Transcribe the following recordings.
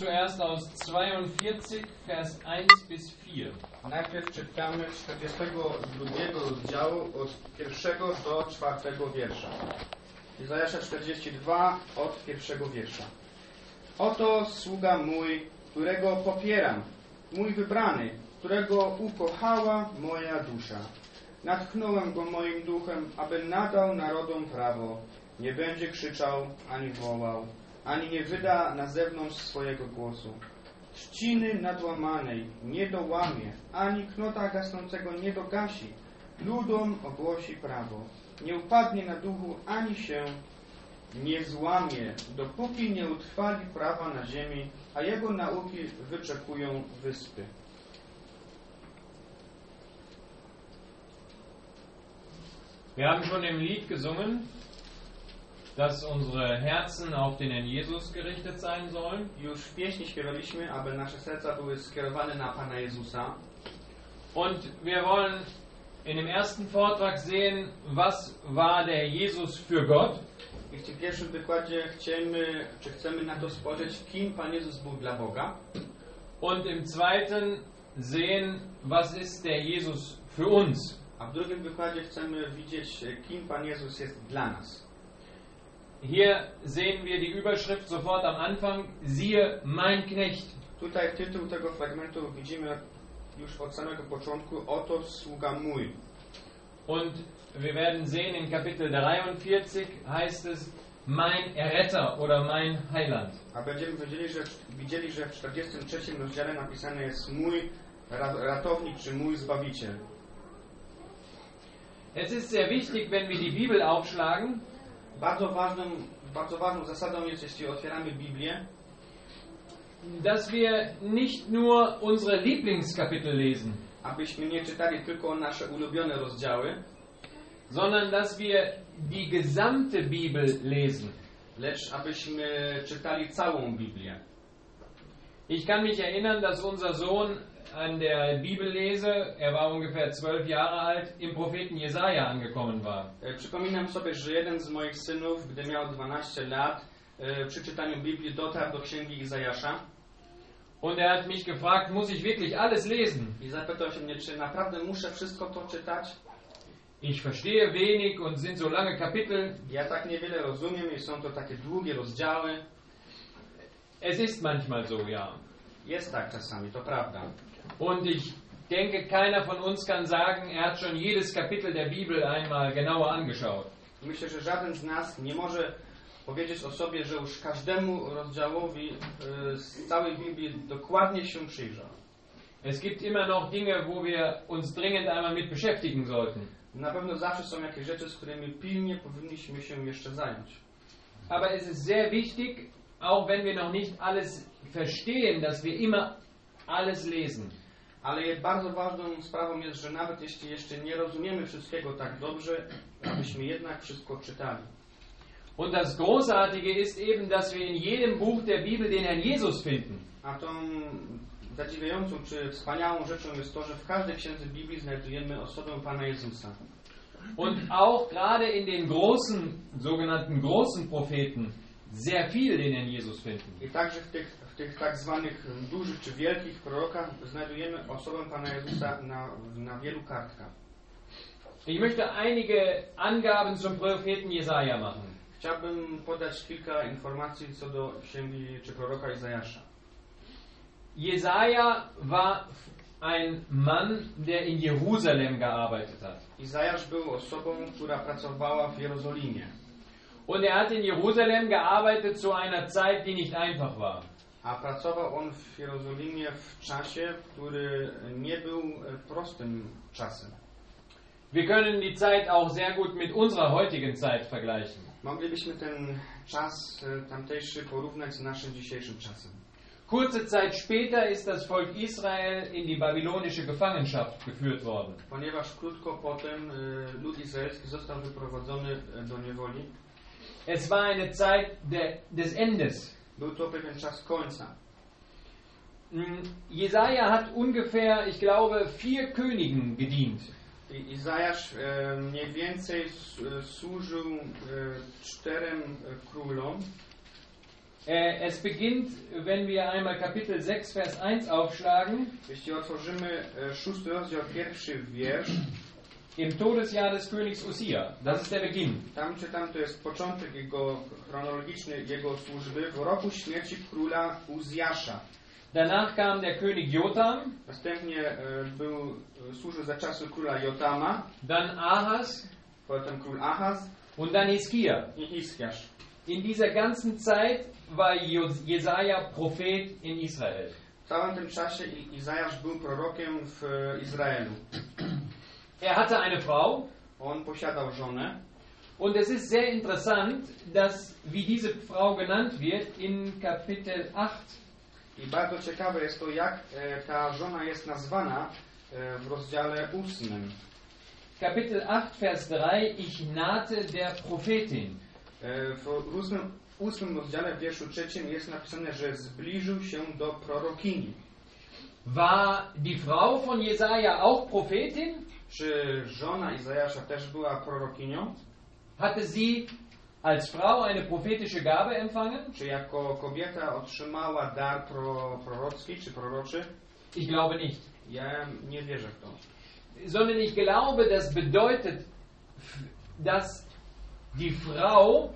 zuerst aus 42, Vers 1 bis 4. Najpierw czytamy z 42 rozdziału od pierwszego do czwartego wiersza. Izajasza 42 od pierwszego wiersza. Oto sługa mój, którego popieram, mój wybrany, którego ukochała moja dusza. Natchnąłem go moim duchem, aby nadał narodom prawo. Nie będzie krzyczał, ani wołał, ani nie wyda na zewnątrz swojego głosu. Trzciny nadłamanej nie dołamie, ani knota gasnącego nie dogasi. Ludom ogłosi prawo. Nie upadnie na duchu, ani się nie złamie, dopóki nie utrwali prawa na ziemi, a jego nauki wyczekują wyspy. Wir haben schon im Lied gesungen, dass unsere Herzen auf den Herrn Jesus gerichtet sein sollen. Już w pieśni śpiewaliśmy, aby nasze serca były skierowane na Pana Jezusa. Und wir wollen in dem ersten Vortrag sehen, was war der Jesus für Gott. I w tym pierwszym wykładzie chcemy, czy chcemy na to spojrzeć, kim Pan Jezus był dla Boga. Und im zweiten sehen, was ist der Jesus für uns. A w drugim wykładzie chcemy widzieć, kim Pan Jezus jest dla nas. Hier sehen wir die Überschrift sofort am Anfang, siehe mein Knecht. Tutaj tytuł tego fragmentu widzimy już od samego początku, oto sługa mój. Und wir werden sehen, in Kapitel 43 heißt es, mein Erretter oder mein Heiland. A będziemy wiedzieli, że, widzieli, że w 43 rozdziale napisane jest mój ra- ratownik czy mój zbawiciel. Es ist sehr wichtig, wenn wir die Bibel aufschlagen, Bardzo ważną, bardzo ważną zasadą jest, jeśli otwieramy Biblię, dass wir nicht nur unsere Lieblingskapitel lesen, abyśmy nie czytali tylko nasze ulubione rozdziały, sondern dass wir die gesamte Bibel lesen. lecz abyśmy czytali całą Biblię. Ich kann mich erinnern, dass unser Sohn an der Bibellese, er war ungefähr zwölf Jahre alt, im Propheten Jesaja angekommen war. E, Przypominam sobie, że jeden z moich synów, gdy miał 12 lat, e, przy czytaniu Biblii dotarł do księgi Izajasza Und er hat mich gefragt, muss ich wirklich alles lesen? i zapytał się mnie, czy naprawdę muszę wszystko to czytać? Ich verstehe wenig und sind so lange Kapitel. Ja tak niewiele rozumiem i są to takie długie rozdziały. Es ist manchmal so, ja. Jest tak czasami, to prawda. Und ich denke, keiner von uns kann sagen, er hat schon jedes Kapitel der Bibel einmal genauer angeschaut. Myślę, że żaden z nas nie może powiedzieć o sobie, że już każdemu rozdziałowi z całej Biblii dokładnie się przyjrzał. Es gibt immer noch Dinge, wo wir uns dringend einmal mit beschäftigen sollten. Na pewno zawsze są jakieś rzeczy, z którymi pilnie powinniśmy się jeszcze zająć. Aber es ist sehr wichtig, auch wenn wir noch nicht alles verstehen, dass wir immer alles lesen. Ale bardzo ważną sprawą jest, że nawet jeśli jeszcze nie rozumiemy wszystkiego tak dobrze, abyśmy jednak wszystko czytali. Und das Großartige ist eben, dass wir in jedem Buch der Bibel den Herrn Jesus finden. A tą zadziwiającą czy wspaniałą rzeczą jest to, że w każdej księdze Biblii znajdujemy osobę Pana Jezusa. Und auch gerade in den großen, sogenannten großen Propheten, sehr viel den Herrn Jesus finden. I także w tych, tych tak zwanych dużych czy wielkich prorokach znajdujemy osobę Pana Jezusa na, na wielu kartkach. Ich möchte einige Angaben zum Propheten Jesaja machen. Chciałbym podać kilka informacji co do księgi czy proroka Izajasza. Jesaja war ein Mann, der in Jerusalem gearbeitet hat. Izajasz był osobą, która pracowała w Jerozolimie. Und er hat in Jerusalem gearbeitet zu einer Zeit, die nicht einfach war. A pracował on w Jerozolimie w czasie, który nie był e, prostym czasem. Wir können die Zeit auch sehr gut mit unserer heutigen Zeit vergleichen. Moglibyśmy ten czas e, tamtejszy porównać z naszym dzisiejszym czasem. Kurze Zeit später ist das Volk Israel in die babylonische Gefangenschaft geführt worden. Ponieważ krótko potem e, lud izraelski został wyprowadzony do niewoli, Es war eine Zeit der, des Endes. Był to pewien czas końca. Mm, Jesaja hat ungefähr, ich glaube, vier Königen gedient. Izajasz e, mniej więcej e, służył e, czterem królom Es beginnt, wenn wir einmal Kapitel 6, Vers 1 aufschlagen, Jeśli otworzymy szósty rozdział, pierwszy wiersz, im Todesjahr des Königs Usia. Das ist der Beginn. tam czytam, to jest początek jego chronologiczny jego służby w roku śmierci króla Uzjasza. Danach kam der König Jotam, Następnie e, był, e, służył za czasu króla Jotama, dann Ahas potem król Ahaz und dann Hiskia. i Hiskiasz. In dieser ganzen Zeit war Jesaja Prophet in Israel. W całym tym czasie Izajasz był prorokiem w e, Izraelu. Er hatte eine Frau On posiadał żonę und es ist sehr interessant, dass wie diese Frau genannt wird in Kapitel 8. i bardzo ciekawe jest to, jak e, ta żona jest nazwana e, w rozdziale ósmym. Kapitel 8, Vers 3, ich nahte der Prophetin. E, W ósmym, ósmym rozdziale, w wierszu trzecim jest napisane, że zbliżył się do prorokini. War die Frau von Jesaja auch Prophetin? Czy żona Izajasza też była prorokinią? Hatte sie als Frau eine prophetische Gabe empfangen? Czy jako kobieta otrzymała dar pro, prorocki czy proroczy? Ich glaube nicht. Ja nie wierzę w to. Sondern ich glaube, das bedeutet, dass die Frau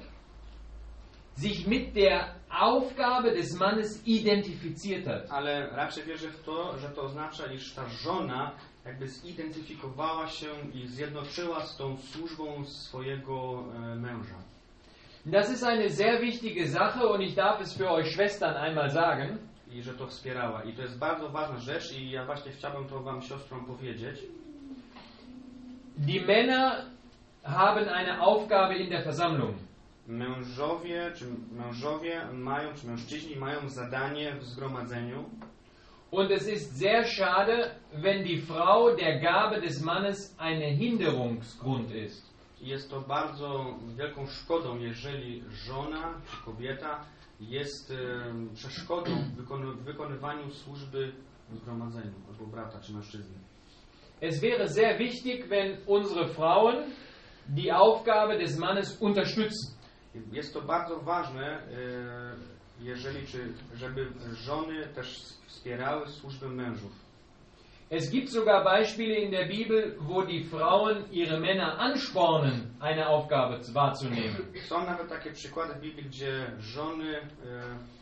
sich mit der Aufgabe des Mannes identifiziert hat. Ale raczej wierzę w to, że to oznacza, iż ta żona jakby zidentyfikowała się i zjednoczyła z tą służbą swojego e, męża. Das ist eine sehr wichtige Sache und ich darf es für euch Schwestern einmal sagen. I że to wspierała. I to jest bardzo ważna rzecz i ja właśnie chciałbym to wam siostrom powiedzieć. Die Männer haben eine Aufgabe in der Versammlung. Mężowie, czy mężowie mają, czy mężczyźni mają zadanie w zgromadzeniu Und es ist sehr schade, wenn die Frau der Gabe des Mannes eine Hinderungsgrund ist. jest to bardzo wielką szkodą, jeżeli żona czy kobieta jest em, przeszkodą w wykony- wykonywaniu służby zgromadzeniu, albo brata czy mężczyzny. Es wäre sehr wichtig, wenn unsere Frauen die Aufgabe des Mannes unterstützen. Jest to bardzo ważne, e, jeżeli, czy, żeby żony też wspierały służbę mężów. Es gibt sogar Beispiele in der Bibel, wo die Frauen ihre Männer anspornen, eine Aufgabe wahrzunehmen. Są nawet takie przykłady w Biblii, gdzie żony e,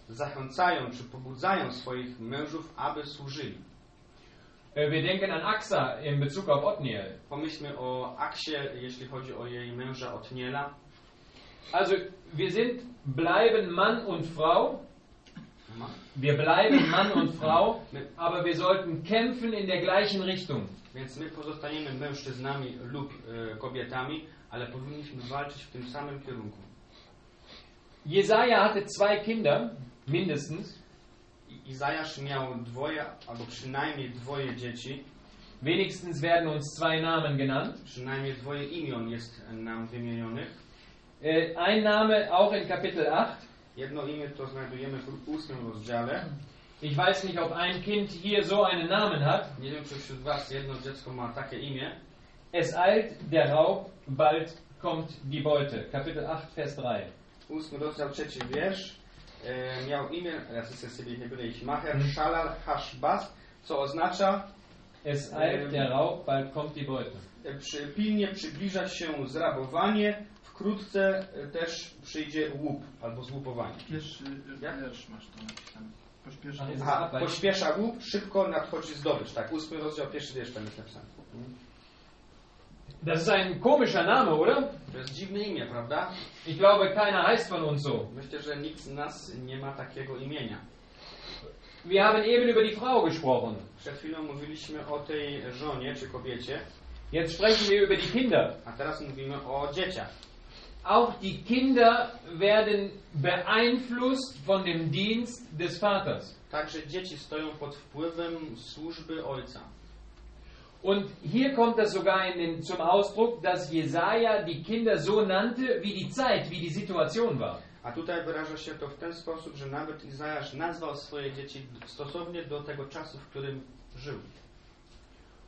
zachęcają czy pobudzają swoich mężów, aby służyli. Äh, Wir denken an Axa in Bezug auf Othniel. Pomyślmy o Aksie, jeśli chodzi o jej męża Otniela. Also, wir sind, bleiben Mann und Frau. Wir bleiben Mann und Frau, aber wir sollten kämpfen in der gleichen Richtung. Więc my pozostaniemy mężczyznami lub e, kobietami, ale powinniśmy walczyć w tym samym kierunku. Jesaja hatte zwei Kinder, mindestens. Izajasz miał dwoje, albo przynajmniej dwoje dzieci, Wenigstens werden uns zwei Namen genannt. przynajmniej dwoje imion jest nam wymienionych. Äh, Ein Name auch in Kapitel 8. Jedno imię to znajdujemy w ósmym rozdziale. Ich weiß nicht, ob ein Kind hier so einen Namen hat. Nie wiem, czy wśród Was jedno dziecko ma takie imię. Es eilt der Raub, bald kommt die Beute. Kapitel 8, Vers 3. Ósmy rozdział, trzeci wiersz. E, miał imię, ja chcę sobie będę iść, Maher Shalal Hashbaz, co oznacza Es eilt der Raub, bald kommt die Beute. e, przy, pilnie przybliża się zrabowanie, wkrótce e, też przyjdzie łup albo złupowanie. Pierwszy Jak? wiersz masz to napisane. Pośpiesznie. Ale Aha, pośpiesza łup, szybko nadchodzi zdobycz. Tak, ósmy rozdział, pierwszy wiersz tam jest napisany. Das ist ein komischer Name, oder? To jest dziwne imię, prawda? Ich glaube, keiner heißt von uns so. Myślę, że nikt z nas nie ma takiego imienia. Wir haben eben über die Frau gesprochen. Przed chwilą mówiliśmy o tej żonie czy kobiecie, Jetzt sprechen wir über die Kinder. a teraz mówimy o dzieciach. Auch die Kinder werden beeinflusst von dem Dienst des Vaters. Także dzieci stoją pod wpływem służby ojca. Und hier kommt das sogar in den, zum Ausdruck, dass Jesaja die Kinder so nannte, wie die Zeit, wie die Situation war. A tutaj wyraża się to w ten sposób, że nawet Izajasz nazwał swoje dzieci stosownie do tego czasu, w którym żył.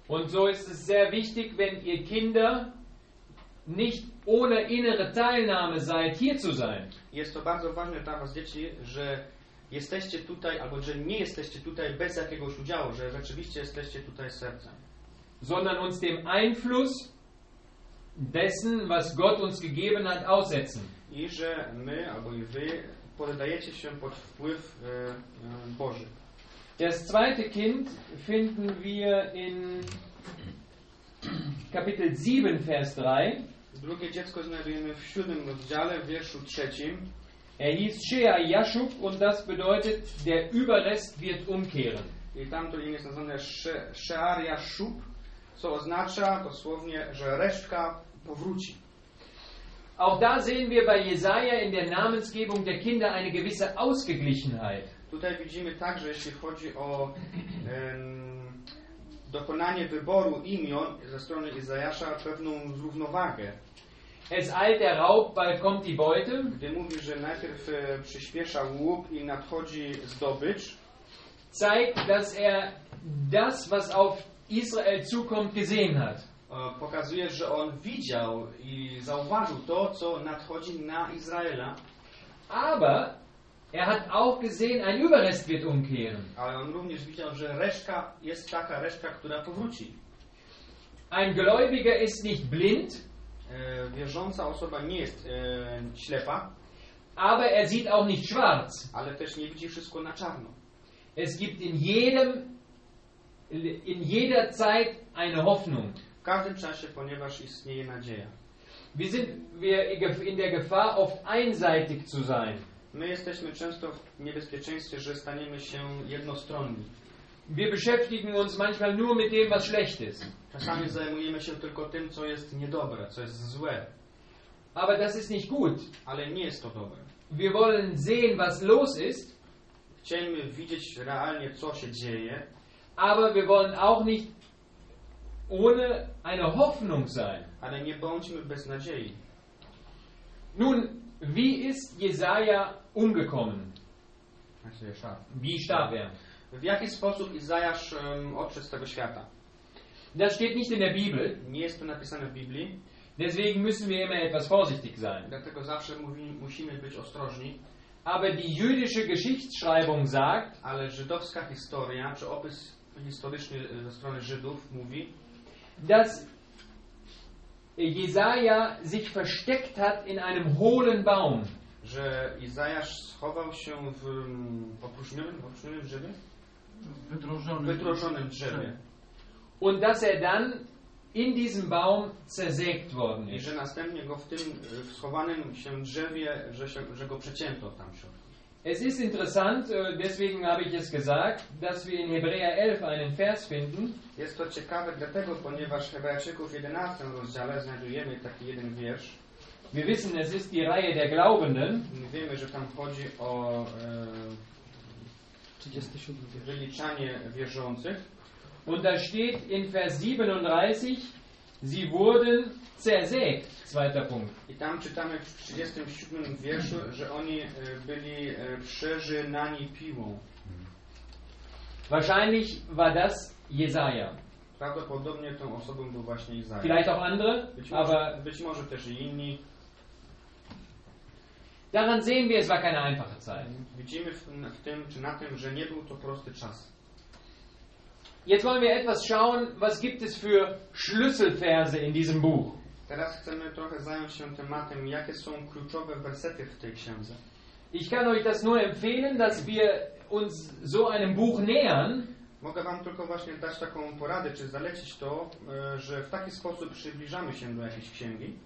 Und so ist es sehr wichtig, wenn ihr Kinder nicht ohne innere Teilnahme seid, hier zu sein. Jest to bardzo ważne dla Was, dzieci, że jesteście tutaj, albo że nie jesteście tutaj bez jakiegoś udziału, że rzeczywiście jesteście tutaj sercem. sondern uns dem Einfluss dessen, was Gott uns gegeben hat, aussetzen. I że my, albo i Wy poddajecie się pod wpływ e, e, Boży. Das zweite Kind finden wir in Kapitel 7, Vers 3. Drugie dziecko znajdujemy w siódmym rozdziale, w wierszu trzecim. Er hieß Shea Yashub und das bedeutet, der Überrest wird umkehren. I tam to imię jest nazwane Sze- Shearia Shub, co oznacza dosłownie, że resztka powróci. Auch da sehen wir bei Jesaja in der Namensgebung der Kinder eine gewisse Ausgeglichenheit. Tutaj widzimy także, jeśli chodzi o em, dokonanie wyboru imion ze strony Izajasza, pewną równowagę. Es eilt der Raub, bald kommt die Beute. Gdy mówi, że najpierw e, przyspiesza łup i nadchodzi zdobycz, zeigt, dass er das, was auf Israel zukommt, gesehen hat. e, pokazuje, że on widział i zauważył to, co nadchodzi na Izraela, Aber er hat auch gesehen, ein Überrest wird umkehren. ale on również widział, że resztka jest taka resztka, która powróci. Ein Gläubiger ist nicht blind, Wierząca osoba nie jest e, ślepa, aber er sieht auch nicht schwarz. ale też nie widzi wszystko na czarno. Es gibt in jedem, in jeder Zeit eine Hoffnung. W każdym czasie, ponieważ istnieje nadzieja. Wir sind wir in der Gefahr, oft einseitig zu sein. My jesteśmy często w niebezpieczeństwie, że staniemy się jednostronni. Wir beschäftigen uns manchmal nur mit dem, was schlecht ist. Czasami zajmujemy się tylko tym, co jest niedobre, co jest złe, Aber das ist nicht gut. ale nie jest to dobre. Wir wollen sehen, was los ist, widzieć realnie, co się dzieje, aber wir wollen auch nicht ohne eine Hoffnung sein. ale nie bądźmy bez nadziei. Nun, wie ist Jesaja umgekommen? Wie starb er? W jaki sposób Izajasz um, odszedł z tego świata? Das steht nicht in der Bibel, Nie jest to napisane w Biblii, deswegen müssen wir immer etwas vorsichtig sein. dlatego zawsze mówi, musimy być ostrożni, Aber die jüdische Geschichtsschreibung sagt, ale żydowska historia, czy opis historyczny ze strony Żydów mówi, dass Jesaja sich versteckt hat in einem hohlen Baum. że Izajasz schował się w mm, opróżnionym, opróżnionym drzewie? Wydrożony. Wydrożonym drzewie. Und dass er dann in diesem Baum zersägt worden I ist. że następnie go w tym w schowanym się drzewie, że, się, że go przecięto tam w środku. Es ist interessant, äh, deswegen habe ich es gesagt, dass wir in Hebräer 11 einen Vers finden, Jest to ciekawe dlatego, ponieważ w Hebrajczyków w 11 rozdziale znajdujemy taki jeden wiersz. Wir wissen, es ist die Reihe der Glaubenden. My wiemy, że tam chodzi o e, 37 wiersz. wyliczanie wierzących. Und da steht in Vers 37, sie wurden zersägt. Zweiter Punkt. I tam czytamy w 37 wierszu, że oni e, byli e, przeżynani piłą. Wahrscheinlich war das Jesaja. Prawdopodobnie tą osobą był właśnie Izajasz. Vielleicht auch andere, Być może, aber być może też i inni. Daran sehen wir, es war keine einfache Zeit. Widzimy w, w tym, czy na tym, że nie był to prosty czas. Jetzt wollen wir etwas schauen, was gibt es für Schlüsselverse in diesem Buch. Teraz chcemy trochę zająć się tematem, jakie są kluczowe wersety w tej księdze. Ich kann euch das nur empfehlen, dass wir uns so einem Buch nähern, Mogę Wam tylko właśnie dać taką poradę, czy zalecić to, e, że w taki sposób przybliżamy się do jakiejś księgi,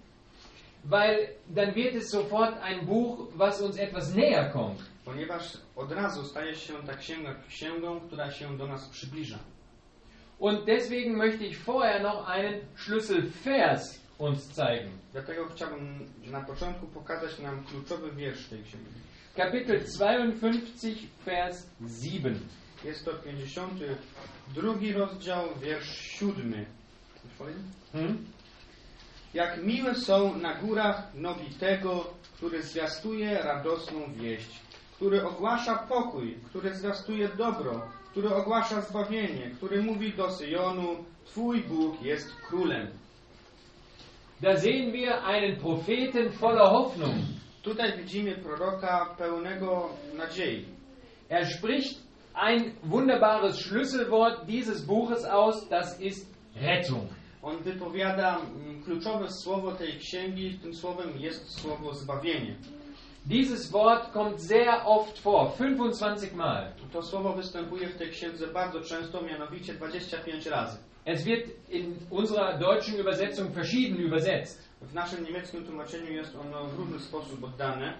weil dann wird es sofort ein Buch, was uns etwas näher kommt. ponieważ od razu staje się ta księga księgą, która się do nas przybliża. Und deswegen möchte ich vorher noch einen Schlüsselvers uns zeigen. Dlatego chciałbym na początku pokazać nam kluczowy wiersz tej księgi. Kapitel 52, Vers 7. Jest to 52 rozdział, wiersz 7. Już powiedzieć? Hm? Jak miłe są na górach nogi tego, który zwiastuje radosną wieść, który ogłasza pokój, który zwiastuje dobro, który ogłasza zbawienie, który mówi do Syjonu, Twój Bóg jest królem. da sehen wir einen Propheten voller Hoffnung. Tutaj widzimy proroka pełnego nadziei. Er spricht ein wunderbares Schlüsselwort dieses Buches aus, das ist Rettung. On wypowiada mm, kluczowe słowo tej księgi, tym słowem jest słowo zbawienie. Dieses Wort kommt sehr oft vor, 25 Mal. To słowo występuje w tej księdze bardzo często, mianowicie 25 razy. Es wird in unserer deutschen Übersetzung verschieden übersetzt. W naszym niemieckim tłumaczeniu jest ono w różny sposób oddane.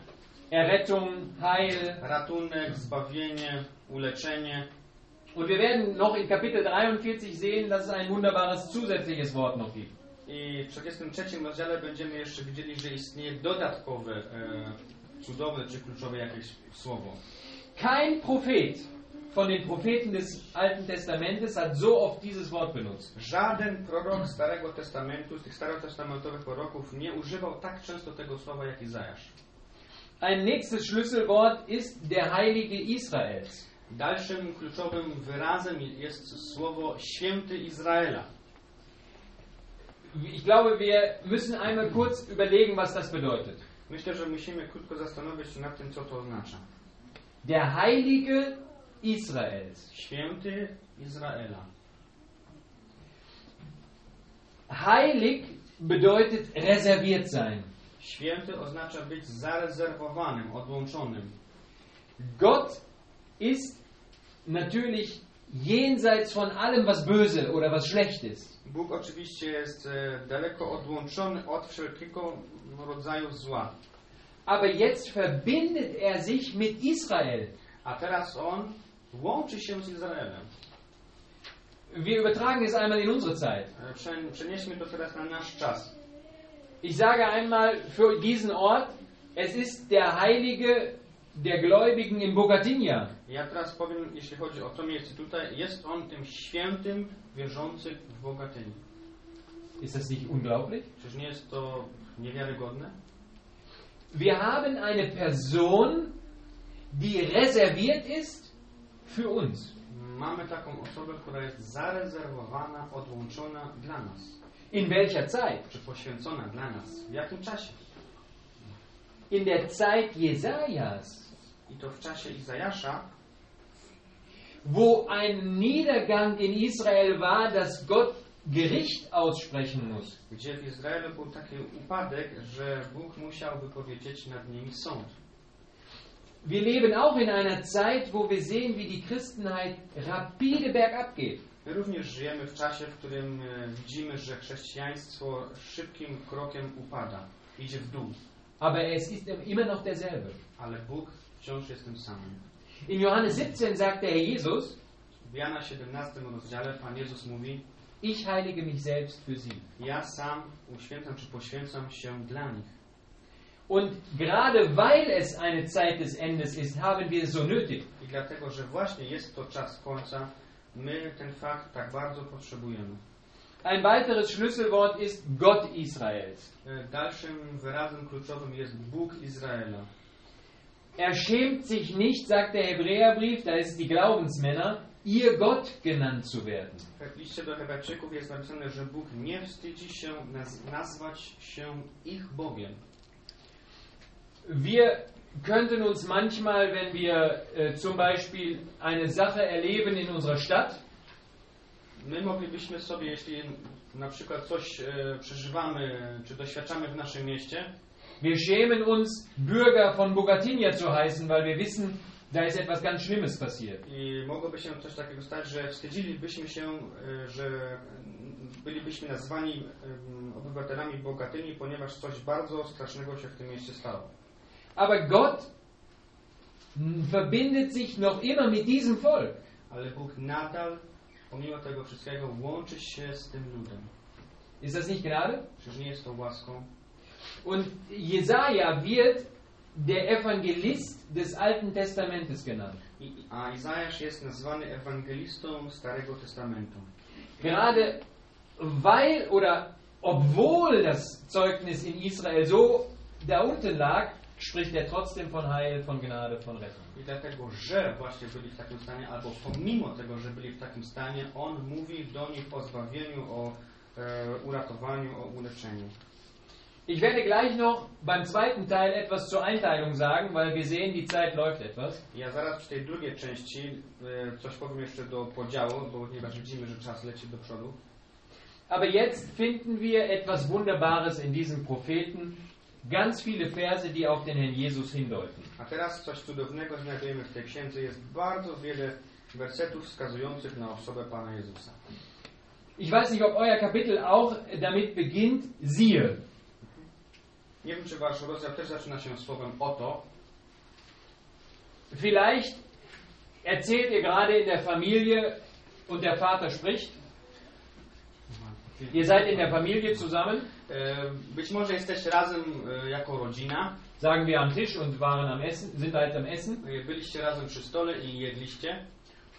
Errettung, Heil. Ratunek, zbawienie, uleczenie. Und wir werden noch in Kapitel 43 sehen, dass es ein wunderbares zusätzliches Wort noch gibt. I w 43 rozdziale będziemy jeszcze widzieli, że istnieje dodatkowe, e, cudowne czy kluczowe jakieś słowo. Kein Prophet von den Propheten des Alten Testamentes hat so oft dieses Wort benutzt. Żaden prorok Starego Testamentu, z tych starotestamentowych proroków nie używał tak często tego słowa jak Izajasz. Ein nächstes Schlüsselwort ist der Heilige Israels. Dalszym kluczowym wyrazem jest słowo święty Izraela. Ich glaube, wir müssen einmal kurz überlegen, was das bedeutet. Myślę, że musimy krótko zastanowić się nad tym, co to oznacza. Der Heilige Israels. Święty Izraela. Heilig bedeutet reserviert sein. Święty oznacza być zarezerwowanym, odłączonym. Gott ist natürlich jenseits von allem, was böse oder was schlecht ist. Bóg oczywiście jest e, daleko odłączony od wszelkiego rodzaju zła. Aber jetzt verbindet er sich mit Israel. A teraz on łączy się z Izraelem. Wir übertragen es einmal in unsere Zeit. E, prze- Przenieśmy to teraz na nasz czas. Ich sage einmal für diesen Ort, es ist der Heilige der Gläubigen in Bogatinja. Ja teraz powiem, jeśli chodzi o to miejsce tutaj, jest on tym świętym wierzących w Bogatyni. Ist das nicht unglaublich? Czyż nie jest to niewiarygodne? Wir haben eine Person, die reserviert ist für uns. Mamy taką osobę, która jest zarezerwowana, odłączona dla nas. In welcher Zeit? Czy poświęcona dla nas. W jakim czasie? In der Zeit Jesajas, I to w czasie Izajasza, wo ein Niedergang in Israel war, dass Gott Gericht aussprechen muss. gdzie w Izraelu był taki upadek, że Bóg musiał wypowiedzieć nad nimi sąd. Wir leben auch in einer Zeit, wo wir sehen, wie die Christenheit rapide bergab geht. My również żyjemy w czasie, w którym e, widzimy, że chrześcijaństwo szybkim krokiem upada, idzie w dół, Aber es ist immer noch derselbe. ale Bóg wciąż jest tym samym. In Johannes 17 sagt der Herr Jesus, W Jana 17 rozdziale Pan Jezus mówi ich heilige mich selbst für sie. Ja sam uświęcam czy poświęcam się dla nich. Und gerade weil es eine Zeit des Endes ist, haben wir es so nötig. I dlatego, że właśnie jest to czas końca, my ten fakt tak bardzo potrzebujemy. Ein weiteres Schlüsselwort ist Gott Israels. E, Dalszym wyrazem kluczowym jest Bóg Izraela. Er schämt sich nicht, sagt der Hebräerbrief, da ist die Glaubensmänner, ihr Gott genannt zu werden. W liście do Hebrajczyków jest napisane, że Bóg nie wstydzi się naz nazwać się ich Bogiem. Wir könnten uns manchmal, wenn wir äh, zum Beispiel eine Sache erleben in unserer Stadt, My moglibyśmy sobie, jeśli na przykład coś e, przeżywamy czy doświadczamy w naszym mieście, wir schämen uns, Bürger von Bogatinja zu heißen, weil wir wissen, da ist etwas ganz Schlimmes passiert. I mogłoby się coś takiego stać, że wstydzilibyśmy się, e, że bylibyśmy nazwani em, obywatelami Bogatyni, ponieważ coś bardzo strasznego się w tym mieście stało. Aber Gott mm, verbindet sich noch immer mit diesem Volk. Ale Bóg nadal, pomimo tego wszystkiego, łączy się z tym ludem. Ist das nicht Gnade? Czyż nie jest to łaską? Und Jesaja wird der Evangelist des Alten Testamentes genannt. I, a Izajasz jest nazwany ewangelistą Starego Testamentu. Gerade weil oder obwohl das Zeugnis in Israel so da unten lag, spricht er trotzdem von Heil, von Gnade, von Rettung. I dlatego, że właśnie byli w takim stanie, albo pomimo tego, że byli w takim stanie, On mówi do nich o zbawieniu, o e, uratowaniu, o uleczeniu. Ich werde gleich noch beim zweiten Teil etwas zur Einteilung sagen, weil wir sehen, die Zeit läuft etwas. Ja zaraz w tej drugiej części e, coś powiem jeszcze do podziału, bo ponieważ widzimy, że czas leci do przodu. Aber jetzt finden wir etwas Wunderbares in diesem Propheten. Ganz viele Verse, die auf den Herrn Jesus hindeuten. A teraz coś cudownego znajdujemy w tej księdze. Jest bardzo wiele wersetów wskazujących na osobę Pana Jezusa. Ich weiß nicht, ob euer Kapitel auch damit beginnt, siehe. Nie wiem, czy wasz rozdział też zaczyna się słowem oto. Vielleicht erzählt ihr gerade in der Familie und der Vater spricht. Ihr seid in der Familie zusammen, Być może jesteście razem e, jako rodzina. sagen wir am Tisch und waren am Essen, sind halt am Essen. E, Byliście razem przy stole i jedliście.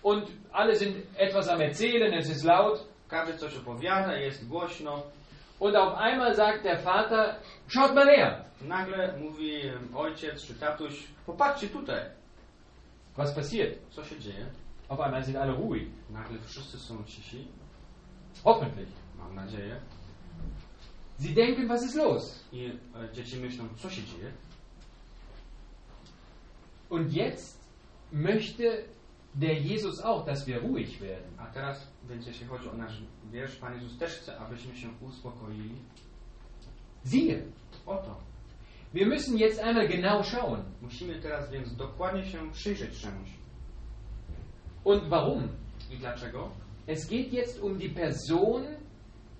Und alle sind etwas am Erzählen, es ist laut. Każdy coś opowiada, jest głośno. Und auf einmal sagt der Vater, schaut mal her. Nagle mówi e, ojciec czy tatuś, popatrzcie tutaj, Was passiert? co się dzieje. Auf einmal sind alle ruhig. Nagle wszyscy są cisi, Hoffentlich. mam nadzieję. Sie denken, was ist los? I e, dzieci myślą, co się dzieje. Und jetzt möchte der Jesus auch, dass wir ruhig werden. A teraz, więc jeśli chodzi o nasz wiersz, Pan Jezus też chce, abyśmy się uspokoili. Siehe, Oto. wir müssen jetzt einmal genau schauen. Musimy teraz więc dokładnie się przyjrzeć czemuś. Und warum? I dlaczego? Es geht jetzt um die Person,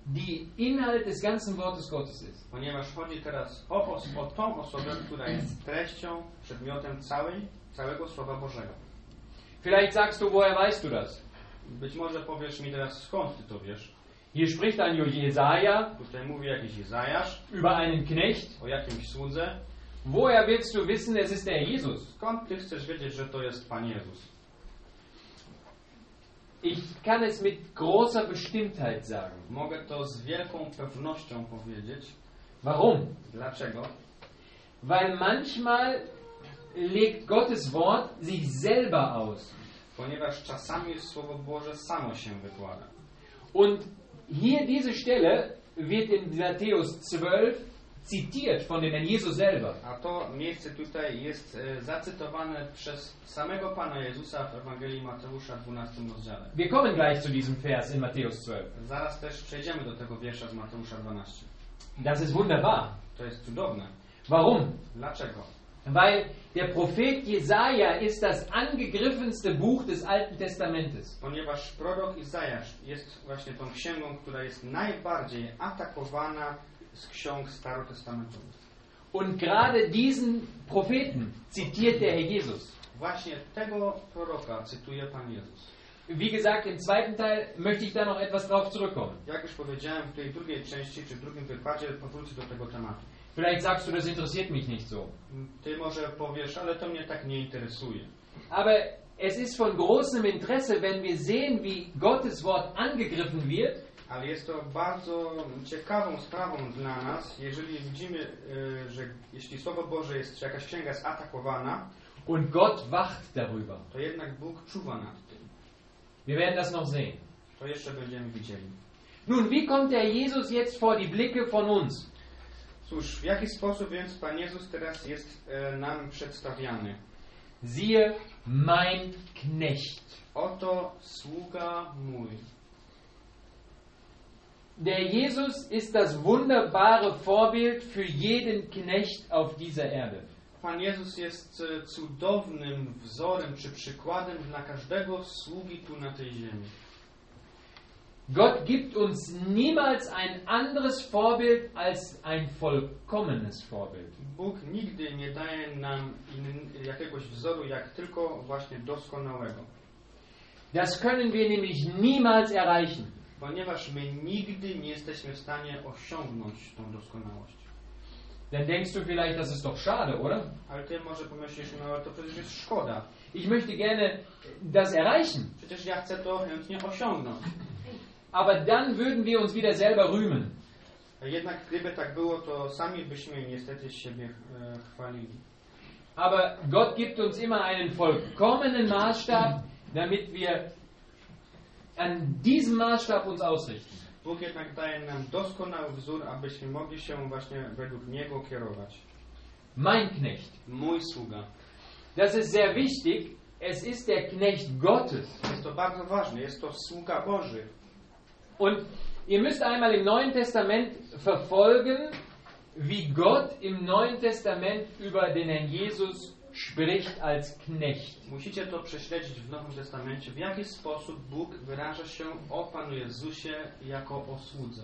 die Inhalt des ganzen Wortes Gottes ist. Ponieważ chodzi teraz o, os- o tą osobę, która jest treścią, przedmiotem całej, całego Słowa Bożego. Vielleicht sagst du, woher weißt du das? Być może powiesz mi teraz, skąd ty to wiesz? Hier spricht ein Jesaja Tutaj mówi jakiś Izajasz über einen Knecht. o jakimś słudze. Woher willst du wissen, es ist der Jesus? Skąd ty chcesz wiedzieć, że to jest Pan Jezus? Ich kann es mit großer Bestimmtheit sagen. Mogę to z wielką pewnością powiedzieć. Warum? Dlaczego? Weil manchmal legt Gottes Wort sich selber aus. Ponieważ czasami Słowo Boże samo się wykłada. Und hier diese Stelle wird in Matthäus 12 zitiert von dem Herrn Jesus selber. A to miejsce tutaj jest e, zacytowane przez samego Pana Jezusa w Ewangelii Mateusza 12 rozdziale. Wir kommen gleich zu diesem Vers in Matthäus 12. Zaraz też przejdziemy do tego wiersza z Mateusza 12. Das ist wunderbar. To jest cudowne. Warum? Dlaczego? Weil der Prophet Jesaja ist das angegriffenste Buch des Alten Testamentes. Ponieważ prorok Izajasz jest właśnie tą księgą, która jest najbardziej atakowana z ksiąg starotestamentowych. Und gerade diesen Propheten zitiert der Herr Jesus. Właśnie tego proroka cytuje Pan Jezus. Wie gesagt, im zweiten Teil möchte ich da noch etwas drauf zurückkommen. Jak już powiedziałem, w tej drugiej części, czy w drugim wykładzie powrócę do tego tematu. Vielleicht sagst du, das interessiert mich nicht so. Ty może powiesz, ale to mnie tak nie interesuje. Aber es ist von großem Interesse, wenn wir sehen, wie Gottes Wort angegriffen wird Ale jest to bardzo ciekawą sprawą dla nas, jeżeli widzimy, e, że jeśli Słowo Boże jest, czy jakaś księga jest atakowana, und Gott wacht darüber. to jednak Bóg czuwa nad tym. Wir werden das noch sehen. To jeszcze będziemy widzieli. Nun, wie kommt der Jesus jetzt vor die Blicke von uns? Cóż, w jaki sposób więc Pan Jezus teraz jest e, nam przedstawiany? Siehe, mein Knecht. Oto sługa mój. Der Jesus ist das wunderbare Vorbild für jeden Knecht auf dieser Erde. Pan Jezus jest e, cudownym wzorem czy przykładem dla każdego sługi tu na tej ziemi. Gott gibt uns niemals ein anderes Vorbild als ein vollkommenes Vorbild. Bóg nigdy nie daje nam in, jakiegoś wzoru, jak tylko właśnie doskonałego. Das können wir nämlich niemals erreichen. Ponieważ my nigdy nie jesteśmy w stanie osiągnąć tą doskonałość. Dann denkst du vielleicht, das ist doch schade, oder? Ale ty może pomyślisz, no ale to przecież jest szkoda. Ich möchte gerne das erreichen. Przecież ja chcę to chętnie osiągnąć. Aber dann würden wir uns wieder selber rühmen. Jednak gdyby tak było, to sami byśmy niestety siebie e, chwalili. Aber Gott gibt uns immer einen vollkommenen Maßstab, damit wir an diesem Maßstab uns ausrichten. Bóg jednak daje nam doskonały wzór, abyśmy mogli się właśnie według Niego kierować. Mein Knecht. Mój sługa. Das ist sehr wichtig. Es ist der Knecht Gottes. Jest to bardzo ważne, jest to sługa Boży. Und ihr müsst einmal im Neuen Testament verfolgen, wie Gott im Neuen Testament über den Herrn Jesus spricht als Knecht. Musicie to prześledzić w Nowym Testamencie, w jaki sposób Bóg wyraża się o Panu Jezusie jako o słudze.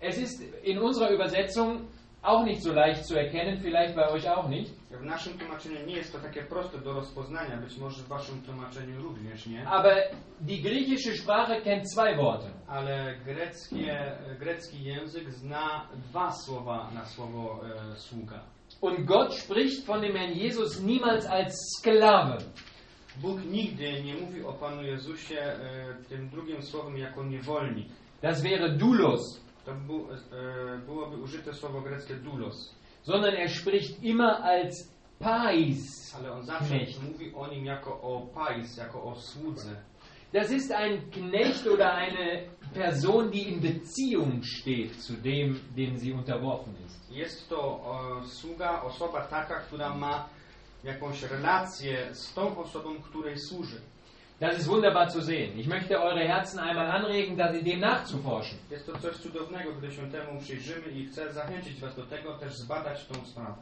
Es ist in unserer Übersetzung auch nicht so leicht zu erkennen, vielleicht bei euch auch nicht. W naszym tłumaczeniu nie jest to takie proste do rozpoznania, być może w waszym tłumaczeniu również nie, Aber die griechische Sprache kennt zwei Worte. ale greckie, grecki język zna dwa słowa na słowo e, sługa. Und Gott spricht von dem Herrn Jesus niemals als Sklave. Bóg nigdy nie mówi o Panu Jezusie e, tym drugim słowem jako niewolnik. Das wäre doulos. To bu, e, byłoby użyte słowo greckie doulos, Sondern er spricht immer als Pais. ale on zawsze Knecht. mówi o nim jako o pais, jako o słudze. Das ist ein Knecht oder eine Person, die in Beziehung steht zu dem, dem sie unterworfen ist. Jest to e, sługa, osoba taka, która ma jakąś relację z tą osobą, której służy. Das ist wunderbar zu sehen. Ich möchte eure Herzen einmal anregen, da sie dem nachzuforschen. Jest to coś cudownego, gdy się temu przyjrzymy i chcę zachęcić Was do tego, też zbadać tą sprawę.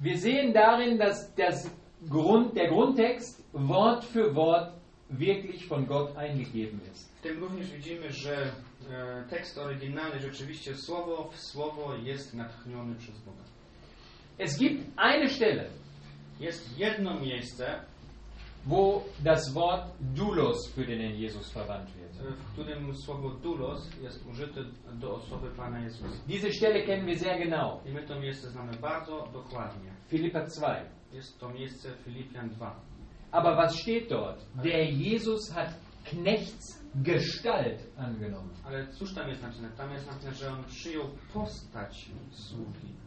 Wir sehen darin, dass das Grund, der Grundtext Wort für Wort wirklich von Gott eingegeben ist. W tym również widzimy, że e, tekst oryginalny rzeczywiście słowo w słowo jest natchniony przez Boga. Es gibt eine Stelle, Jest jedno miejsce, wo das Wort doulos für den Herrn Jesus verwandt e, wird. w którym słowo doulos jest użyte do osoby Pana Jezusa. Diese Stelle kennen wir sehr genau. I my to miejsce znamy bardzo dokładnie. Philippa 2. Jest to miejsce Filipian 2. Aber was steht dort? Der Jesus hat Knechtsgestalt angenommen. Ale cóż tam jest napisane? Tam jest napisane, że on przyjął postać sługi.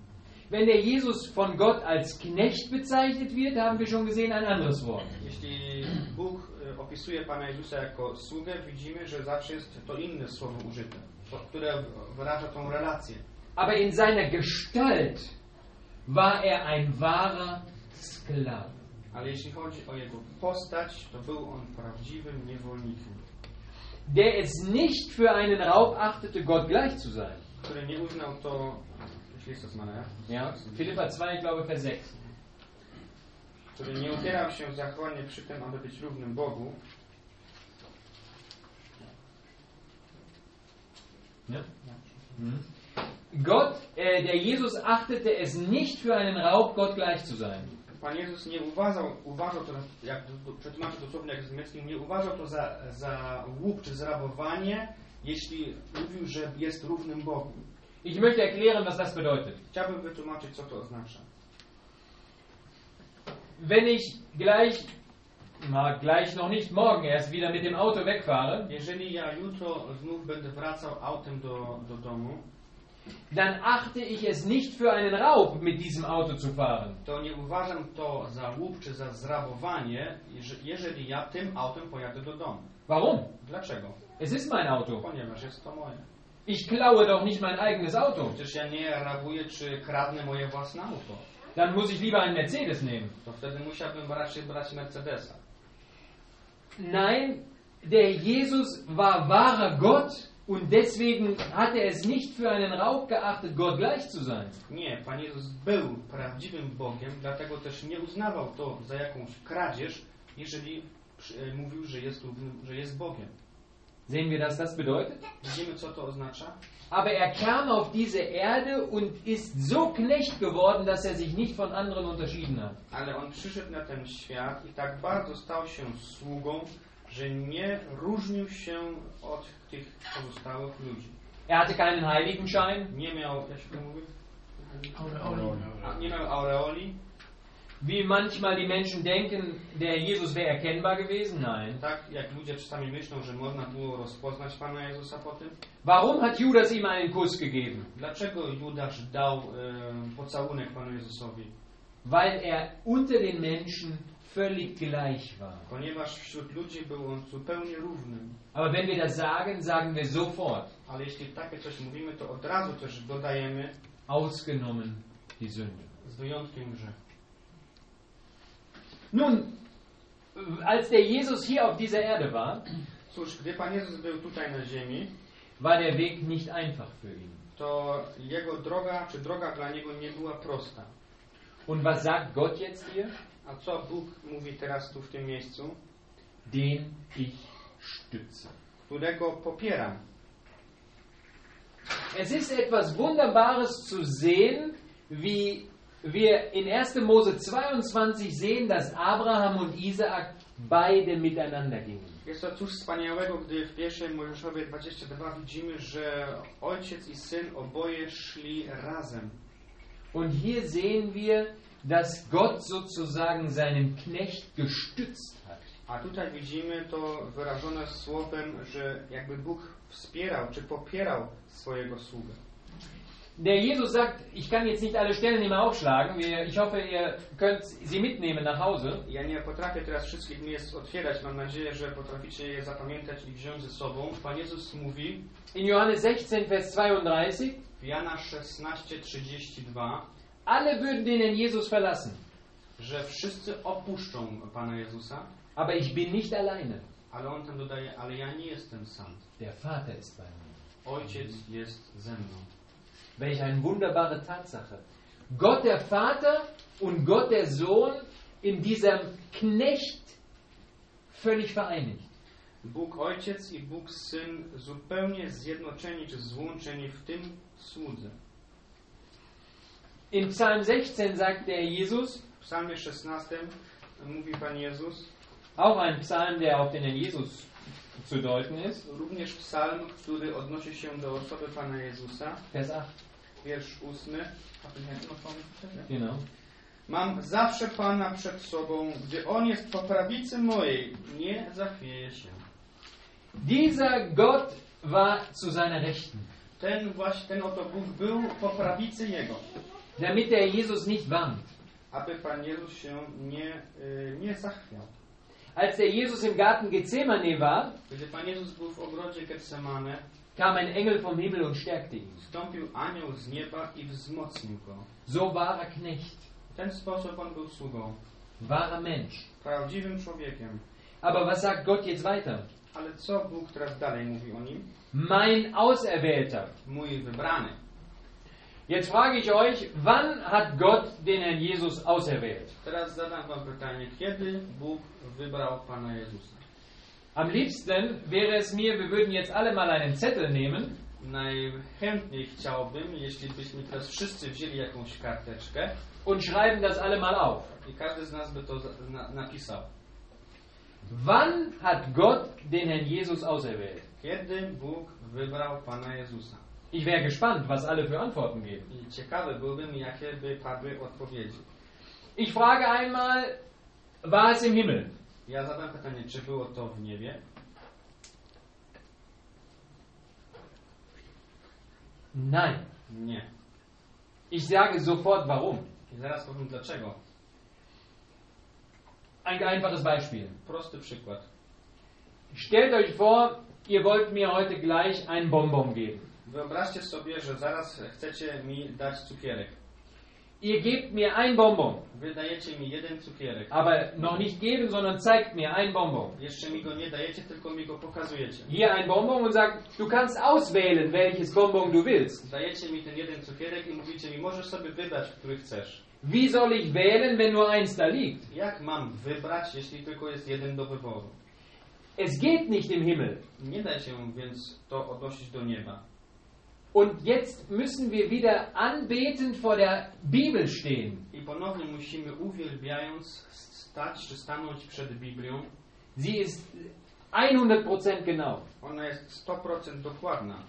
Wenn der Jesus von Gott als Knecht bezeichnet wird, haben wir schon gesehen ein anderes Wort. Jeśli Bóg e, opisuje Pana Jezusa jako sługę, widzimy, że zawsze jest to inne słowo użyte, które wyraża tą relację. Aber in seiner Gestalt war er ein wahrer Sklave. Ale jeśli chodzi o jego postać, to był on prawdziwym niewolnikiem, Der es nicht für einen Raub achtete, Gott gleich zu sein. który nie uznał to, jeśli jest to zmane, Ja? Philippa 2, ich glaube Vers 6. który nie upierał się zachłannie przy tym, aby być równym Bogu, Ne? Mhm. Gott, äh, der Jesus achtete es nicht für einen Raub, Gott gleich zu sein. Pan Jezus nie uważał, uważał to, jak przetłumaczę dosłownie jak z niemieckim, nie uważał to za, za łup czy zrabowanie, jeśli mówił, że jest równym Bogu. Ich möchte erklären, was das bedeutet. Chciałbym wytłumaczyć, co to oznacza. Wenn ich gleich, na, gleich noch nicht, morgen erst wieder mit dem Auto wegfahre, Jeżeli ja jutro znów będę wracał autem do, do domu, dann achte ich es nicht für einen Raub, mit diesem Auto zu fahren. to nie uważam to za łup czy za zrabowanie, jeże- jeżeli ja tym autem pojadę do domu. Warum? Dlaczego? Es ist mein Auto. Ponieważ jest to moje. Ich klaue doch nicht mein eigenes Auto. Przecież ja nie rabuję czy kradnę moje własne auto. Dann muss ich lieber einen Mercedes nehmen. To wtedy musiałbym raczej brać Mercedesa. Nein, der Jesus war wahrer Gott und deswegen hat er es nicht für einen Raub geachtet, Gott gleich zu sein. Nie, Pan Jezus był prawdziwym Bogiem, dlatego też nie uznawał to za jakąś kradzież, jeżeli e, mówił, że jest, że jest Bogiem. Sehen wir, was das bedeutet? Widzimy, co to oznacza? Aber er kam auf diese Erde und ist so Knecht geworden, dass er sich nicht von anderen unterschieden hat. Ale on przyszedł na ten świat i tak bardzo stał się sługą, że nie różnił się od tych pozostałych ludzi. Er hatte keinen Heiligenschein, Nie miał, jak się mówi? Aureoli. Nie miał aureoli, wie manchmal die Menschen denken, der Jesus wäre erkennbar gewesen. Nein. tak jak ludzie czasami myślą, że można było rozpoznać Pana Jezusa po tym. Warum hat Judas ihm einen Kuss gegeben? Dlaczego Judasz dał e, pocałunek Panu Jezusowi? Weil er unter den Menschen völlig gleich war. ponieważ wśród ludzi był on zupełnie równym. Aber wenn wir das sagen, sagen wir sofort, Ale jeśli takie coś mówimy, to od razu też dodajemy ausgenommen die Sünde. z wyjątkiem grzechu. Nun, als der Jesus hier auf dieser Erde war, Cóż, gdy Pan Jezus był tutaj na ziemi, war der Weg nicht einfach für ihn. to jego droga, czy droga dla niego nie była prosta. Und was sagt Gott jetzt hier? A co Bóg mówi teraz tu w tym miejscu? Den ich stütze. Którego popieram. Es ist etwas Wunderbares zu sehen, wie wir in 1. Mose 22 sehen, dass Abraham und Isaak beide miteinander gingen. Jest to cóż wspaniałego, gdy w pierwszej Mojżeszowej 22 widzimy, że ojciec i syn oboje szli razem. Und hier sehen wir, dass Gott sozusagen seinen Knecht gestützt hat. A tutaj widzimy to wyrażone słowem, że jakby Bóg wspierał czy popierał swojego sługę. Der Jesus sagt, ich kann jetzt nicht alle Stellen immer aufschlagen. Ich hoffe, ihr könnt sie mitnehmen nach Hause. Ja nie potrafię teraz wszystkich miejsc otwierać. Mam nadzieję, że potraficie je zapamiętać i wziąć ze sobą. Pan Jezus mówi In Johannes 16, Vers 32, w Jana 16:32, alle würden den Jesus verlassen. że wszyscy opuszczą Pana Jezusa, Aber ich bin nicht alleine. ale on tam dodaje, ale ja nie jestem sam. Der Vater ist bei mir. Ojciec jest ze mną. Welch eine wunderbare Tatsache. Gott der Vater und Gott der Sohn in diesem Knecht völlig vereinigt. Bóg Ojciec i Bóg Syn zupełnie zjednoczeni czy złączeni w tym słudze. In Psalm 16 sagt der Jesus, W psalmie 16 mówi Pan Jezus, auch ein Psalm, der auf den Herrn Jesus zu deuten ist, również psalm, który odnosi się do osoby Pana Jezusa, Vers 8. wiersz 8. A ten jak ma pan przeczytać? Genau. Mam zawsze Pana przed sobą, gdy On jest po prawicy mojej, nie zachwieje się. Dieser Gott war zu seiner Rechten, Ten właśnie, ten oto Bóg był po prawicy Jego, damit der Jesus nicht wankt. aby Pan Jezus się nie, y, nie zachwiał. Als der Jesus im Garten Gethsemane war, Gdy Pan Jezus był w ogrodzie Getsemane, kam ein Engel vom Himmel und stärkte ihn. wstąpił anioł z nieba i wzmocnił go. So wahrer Knecht, W ten sposób on był sługą, wahrer Mensch. prawdziwym człowiekiem. Aber was sagt Gott jetzt weiter? Ale co Bóg teraz dalej mówi o nim? Mein Auserwählter. Mój wybrany. Jetzt frage ich euch, wann hat Gott den Herrn Jesus auserwählt? Teraz zadam Wam pytanie, kiedy Bóg wybrał Pana Jezusa? Am liebsten wäre es mir, wir würden jetzt alle mal einen Zettel nehmen Najchętniej chciałbym, jeśli byśmy teraz wszyscy wzięli jakąś karteczkę und schreiben das alle mal auf. i każdy z nas by to na, napisał. Wann hat Gott den Herrn Jesus auserwählt? Kiedy Bóg wybrał Pana Jezusa? Ich wäre gespannt, was alle für Antworten geben. I ciekawy byłbym, jakie by padły odpowiedzi. Ich frage einmal, war es im Himmel? Ja zadam pytanie, czy było to w niebie? Nein. Nie. Ich sage sofort warum. I zaraz powiem dlaczego. Ein einfaches Beispiel. Prosty przykład. Stellt euch vor, ihr wollt mir heute gleich ein Bonbon geben. Wyobraźcie sobie, że zaraz chcecie mi dać cukierek. Ihr gebt mir ein Bonbon, Wy dajecie mi jeden cukierek. aber noch nicht geben, sondern zeigt mir ein Bonbon. Jeszcze mi go nie dajecie, tylko mi go pokazujecie. Hier ein Bonbon und sagt, du kannst auswählen, welches Bonbon du willst. Dajecie mi ten jeden cukierek i mówicie mi, możesz sobie wybrać, który chcesz. Wie soll ich wählen, wenn nur eins da liegt? Jak mam wybrać, jeśli tylko jest jeden do wyboru? Es geht nicht im Himmel. Nie da się więc to odnosić do nieba. Und jetzt müssen wir wieder anbetend vor der Bibel stehen. I ponownie musimy uwielbiając stać czy stanąć przed Biblią. Sie ist 100% genau. Ona jest 100% dokładna.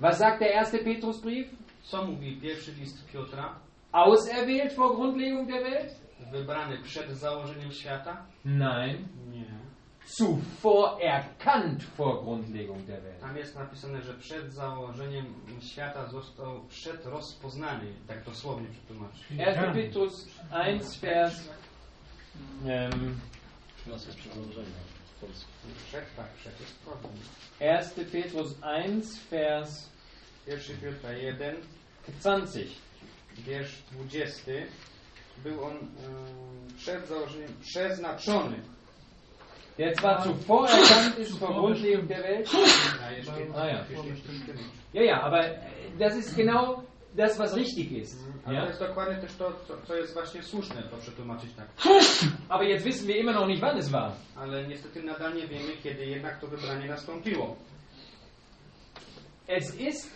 Was sagt der erste Petrusbrief? Co mówi pierwszy list Piotra? Auserwählt vor Grundlegung der Welt? Wybrany przed założeniem świata? Nein. Nie. Zuvor erkannt vor Grundlegung der Welt. Tam jest napisane, że przed założeniem świata został przedrozpoznany. Tak dosłownie przetłumaczę. 1. Petrus 1, Vers Ähm, nas jest w Polsce. Przed, tak, przed jest problem. 1. Petrus 1, Vers 1 Piotra 1, 20. wiersz 20. Był on ym, przed założeniem przeznaczony. Der zwar zuvor erkannt ist vor Grundlegung der Welt. A jeszcze, A ja. Ja, ja, aber äh, das ist genau das, was richtig ist. Ale Ja? to jest dokładnie też to, co, co jest właśnie słuszne, to przetłumaczyć tak. Aber jetzt wissen wir immer noch nicht, wann es war. Ale niestety nadal nie wiemy, kiedy jednak to wybranie nastąpiło. Es ist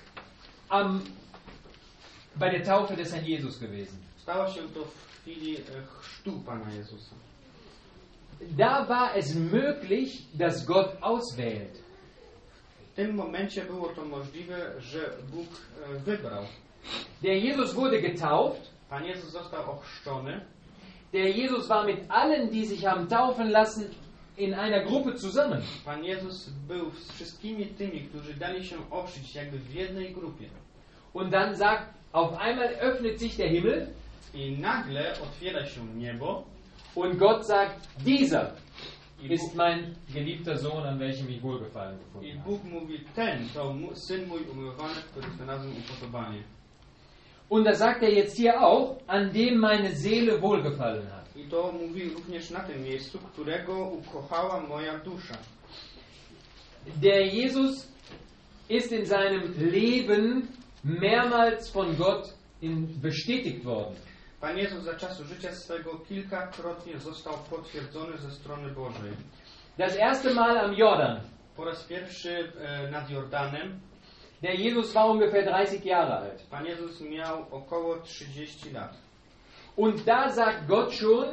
am, bei der Taufe des Herrn Jesus gewesen. Stało się to w chwili chrztu Pana Jezusa. Da war es möglich, dass Gott auswählt. W tym momencie było to możliwe, że Bóg e, wybrał. Der Jesus wurde getauft. Pan Jezus został ochrzczony. Der Jesus war mit allen, die sich haben taufen lassen, in einer Gruppe zusammen. Pan Jezus był z wszystkimi tymi, którzy dali się ochrzcić jakby w jednej grupie. Und dann sagt, auf einmal öffnet sich der Himmel I nagle otwiera się niebo und Gott sagt, dieser ist mein geliebter Sohn, an welchem ich wohlgefallen gefunden habe. Und das sagt er jetzt hier auch, an dem meine Seele wohlgefallen hat. I to mówi również na tym miejscu, którego ukochała moja dusza. Der Jesus ist in seinem Leben mehrmals von Gott in, bestätigt worden. Pan Jezus za czasu życia swego kilkakrotnie został potwierdzony ze strony Bożej. Das erste Mal am Jordan. Po raz pierwszy e, nad Jordanem Der Jesus war ungefähr 30 Jahre alt. Pan Jezus miał około 30 lat. Und da sagt Gott schon,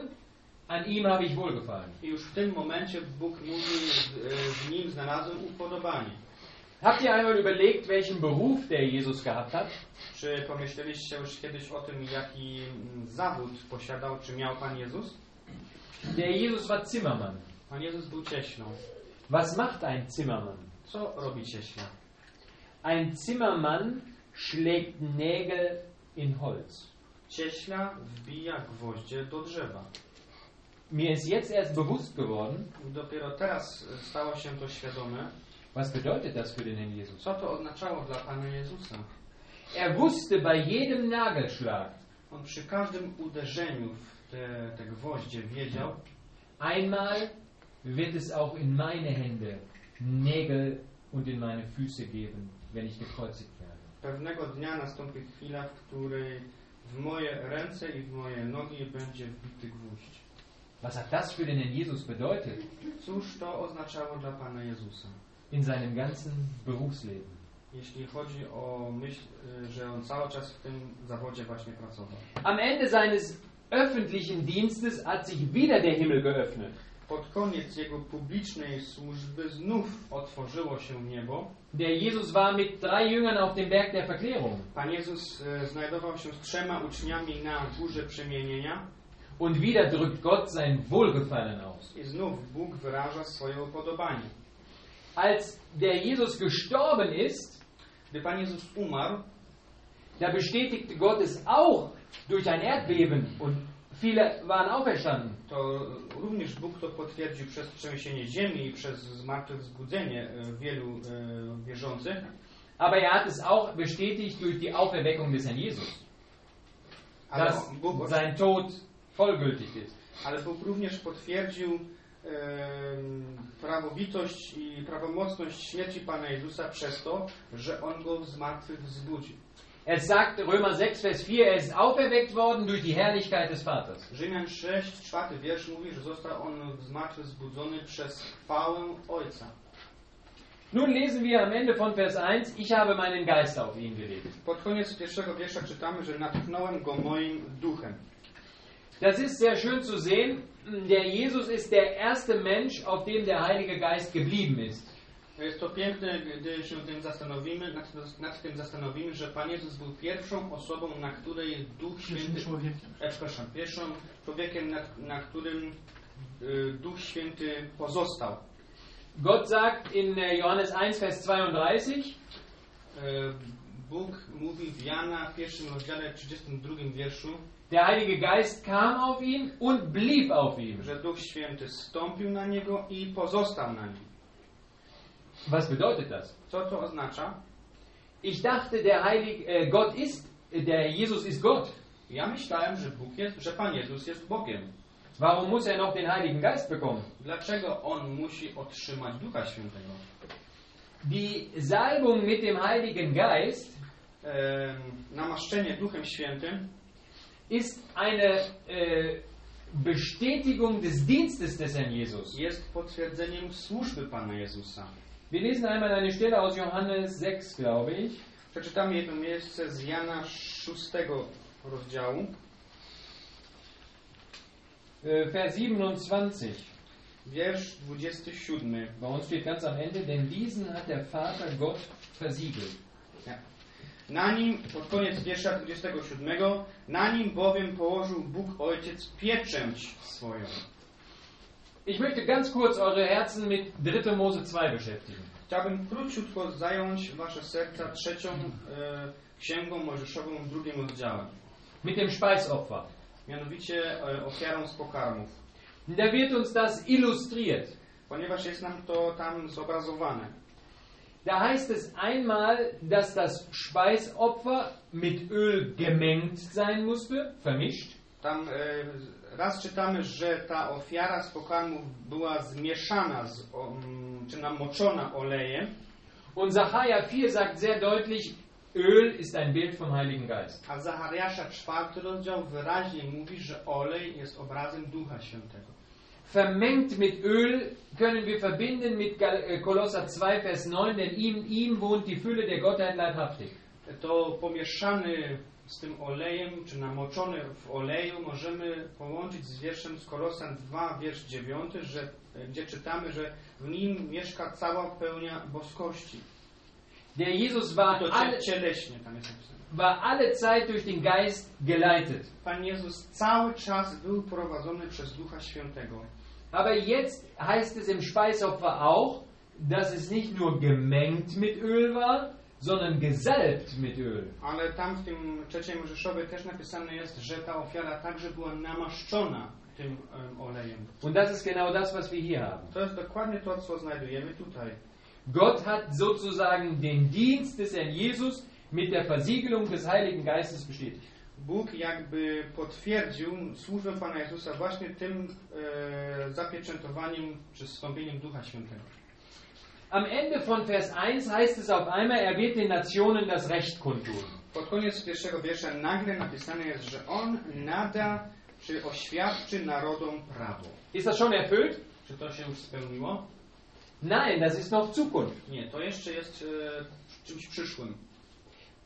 an ihm habe ich wohlgefallen. I już w tym momencie Bóg mówi, w, e, nim znalazłem upodobanie. Habt ihr einmal überlegt, welchen Beruf der Jesus gehabt hat? Czy pomyśleliście już kiedyś o tym, jaki zawód posiadał, czy miał Pan Jezus? Der Jesus war Zimmermann. Pan Jezus był cieślą. Was macht ein Zimmermann? Co robi cieśla? Ein Zimmermann schlägt Nägel in Holz. Cieśla wbija gwoździe do drzewa. Mir ist jetzt erst bewusst geworden, dopiero teraz stało się to świadome, was bedeutet das für den Herrn Jesus. co to oznaczało dla Pana Jezusa. Er wusste bei jedem Nagelschlag, On przy każdym uderzeniu w te, te gwoździe wiedział, einmal wird es auch in meine Hände Nägel und in meine Füße geben, wenn ich gekreuzigt werde. pewnego dnia nastąpi chwila, w której w moje ręce i w moje nogi będzie wbity gwóźdź. Was hat das für den Herrn Jesus bedeutet Cóż to oznaczało dla Pana Jezusa? In seinem ganzen Berufsleben? Jeśli chodzi o myśl, y, że on cały czas w tym zawodzie właśnie pracował. Am Ende seines öffentlichen Dienstes hat sich wieder der Himmel geöffnet. Pod koniec jego publicznej służby znów otworzyło się niebo. Der Jesus war mit drei Jüngern auf dem Berg der Verklärung. Pan Jezus y, znajdował się z trzema uczniami na górze przemienienia Und wieder drückt Gott sein Wohlgefallen aus. i znów Bóg wyraża swoje upodobanie. Als der Jesus gestorben ist, da bestätigte Gott es auch durch ein Erdbeben und viele waren auferstanden. to również Bóg to potwierdził przez trzęsienie ziemi i przez zmartwychwzbudzenie e, wielu e, wierzących, Aber er hat es auch bestätigt durch die Auferweckung des Herrn Jesus, dass sein Tod vollgültig ist. ale Bóg również potwierdził prawowitość i prawomocność śmierci Pana Jezusa przez to, że On go z martwych wzbudził. Es sagt Römer 6, Vers 4, er ist auferweckt worden durch die Herrlichkeit des Vaters. Rzymian 6, czwarty wiersz mówi, że został On z martwych wzbudzony przez chwałę Ojca. Nun lesen wir am Ende von Vers 1, ich habe meinen Geist auf ihn gelegt. Pod koniec pierwszego wiersza czytamy, że natchnąłem go moim duchem. Das ist sehr schön zu sehen. Der Jesus ist der erste Mensch, auf dem der Heilige Geist geblieben ist. Jest to piękne, gdy się tym zastanowimy, nad, nad tym zastanowimy, że Pan Jezus był pierwszą osobą, na której Duch Pierwszym Święty, człowiekiem. e, przepraszam, pierwszym człowiekiem, na, na którym y, Duch Święty pozostał. Gott sagt in äh, Johannes 1, Vers 32, E, Bóg mówi w Jana w pierwszym rozdziale 32 wierszu Der Heilige Geist kam auf ihn und blieb auf ihm. że Duch Święty stąpił na niego i pozostał na nim. Was bedeutet das? Co to oznacza? Ich dachte, der Heilige äh, Gott ist, der Jesus ist Gott. Ja myślałem, że Bóg jest, że Pan Jezus jest Bogiem. Warum muss er noch den Heiligen Geist bekommen? Dlaczego on musi otrzymać Ducha Świętego? Die Salbung mit dem Heiligen Geist Namaszczenie Duchem Świętym ist eine äh, Bestätigung des Dienstes des Herrn Jesus. jest potwierdzeniem służby Pana Jezusa. Wir lesen einmal eine Stelle aus Johannes 6, glaube ich. Przeczytamy jedno miejsce z Jana 6 rozdziału, Äh, Vers 27. wiersz 27. Bei uns steht ganz am Ende, denn diesen hat der Vater Gott versiegelt. Na nim, pod koniec wiersza 27, na nim bowiem położył Bóg Ojciec pieczęć swoją. Ich möchte ganz kurz eure Herzen mit 3. Mose 2 beschäftigen. Chciałbym króciutko zająć Wasze serca trzecią e, księgą mojżeszową, drugim rozdziałem. Mit dem Speisopfer. Mianowicie e, ofiarą z pokarmów. Da wird uns das illustriert. Ponieważ jest nam to tam zobrazowane. Da heißt es einmal, dass das Speisopfer mit Öl gemengt sein musste, vermischt. Tam e, raz czytamy, że ta ofiara z pokarmów była zmieszana, z, o, czy namoczona olejem. Und Sacharja 4 sagt sehr deutlich, Öl ist ein Bild vom Heiligen Geist. A Zachariasza czwarty rozdział wyraźnie mówi, że olej jest obrazem Ducha Świętego. Vermengt mit Öl können wir verbinden mit äh, Kolosser 2, Vers 9, denn in ihm wohnt die Fülle der Gottheit leibhaftig. To pomieszany z tym olejem, czy namoczony w oleju, możemy połączyć z wierszem z Kolosan 2, wiersz 9, że, gdzie czytamy, że w nim mieszka cała pełnia boskości. Der Jesus war to alle, cie, cieleśnie tam jest napisane. war alle Zeit durch den Geist geleitet. Pan Jezus cały czas był prowadzony przez Ducha Świętego. Aber jetzt heißt es im Speisopfer auch, dass es nicht nur gemengt mit Öl war, sondern gesalbt mit Öl. Ale tam w tym trzeciej Mojżeszowej też napisane jest, że ta ofiara także była namaszczona tym em, olejem. Und das ist genau das, was wir hier haben. To jest dokładnie to, co znajdujemy tutaj. Gott hat sozusagen den Dienst des Herrn Jesus mit der Versiegelung des Heiligen Geistes bestätigt. Bóg jakby potwierdził służbę Pana Jezusa właśnie tym e, zapieczętowaniem czy zstąpieniem Ducha Świętego. Am Ende von Vers 1 heißt es auf einmal, er wird den Nationen das Recht kundtun. Pod koniec pierwszego wiersza nagle napisane jest, że On nada czy oświadczy narodom prawo. Ist das schon erfüllt? Czy to się już spełniło? Nein, das ist noch Zukunft. Nie, to jeszcze jest e, czymś przyszłym.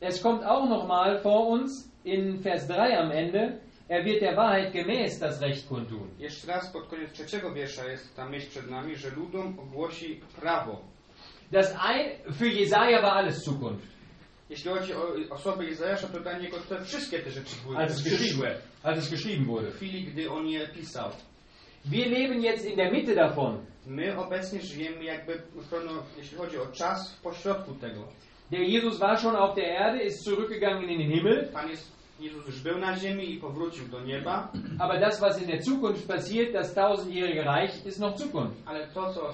Es kommt auch nochmal vor uns in Vers 3 am Ende, er wird der Wahrheit gemäß das Recht kundtun. Jeszcze raz pod koniec trzeciego wiersza jest ta myśl przed nami, że ludom ogłosi prawo. Das ein, für Jesaja war alles Zukunft, Jeśli chodzi o osobę Izajasza, to dla niego te wszystkie te rzeczy były als przyszłe. als es geschrieben wurde. W chwili, gdy on je pisał. Wir leben jetzt in der Mitte davon. My obecnie żyjemy jakby, jeśli chodzi o czas, w pośrodku tego. Der Jesus war schon auf der Erde, ist zurückgegangen in den Himmel, Pan jest, Jezus już był na ziemi i powrócił do nieba, aber das, was in der Zukunft passiert, das tausendjährige Reich, ist noch Zukunft. ale to, co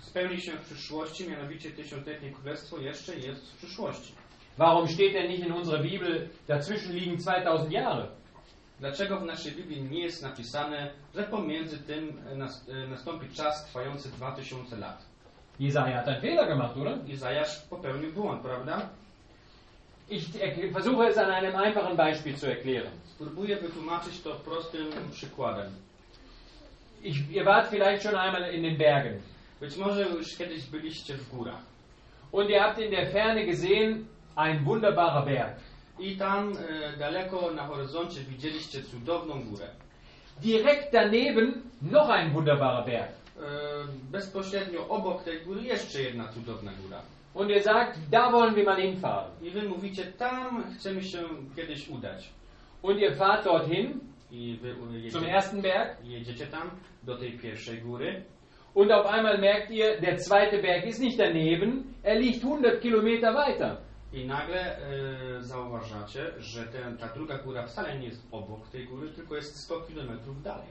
spełni się w przyszłości, mianowicie tysiącletnie królestwo, jeszcze jest w przyszłości. Warum steht denn nicht in unserer Bibel, dazwischen liegen 2000 Jahre? Dlaczego w naszej Biblii nie jest napisane, że pomiędzy tym e, e, nastąpi czas trwający 2000 lat? Jesaja hat einen Fehler gemacht, oder? Izajasz popełnił błąd, prawda? Ich versuche es an einem einfachen Beispiel zu erklären. Spróbuję wytłumaczyć to prostym przykładem. Ich, ihr wart vielleicht schon einmal in den Bergen Być może już kiedyś byliście w górach und ihr habt in der Ferne gesehen, ein wunderbarer Berg. i tam e, daleko na horyzoncie widzieliście cudowną górę. Direkt daneben noch ein wunderbarer Berg. E, bezpośrednio obok tej góry jeszcze jedna cudowna góra. Und ihr sagt, da wollen wir mal hinfahren. I wy mówicie, tam chcemy się kiedyś udać. Und ihr fahrt dorthin, I wy zum jedziecie, ersten Berg, jedziecie tam do tej pierwszej góry und auf einmal merkt ihr, der zweite Berg ist nicht daneben, er liegt 100 Kilometer weiter. I nagle e, zauważacie, że ten, ta druga góra wcale nie jest obok tej góry, tylko jest 100 kilometrów dalej.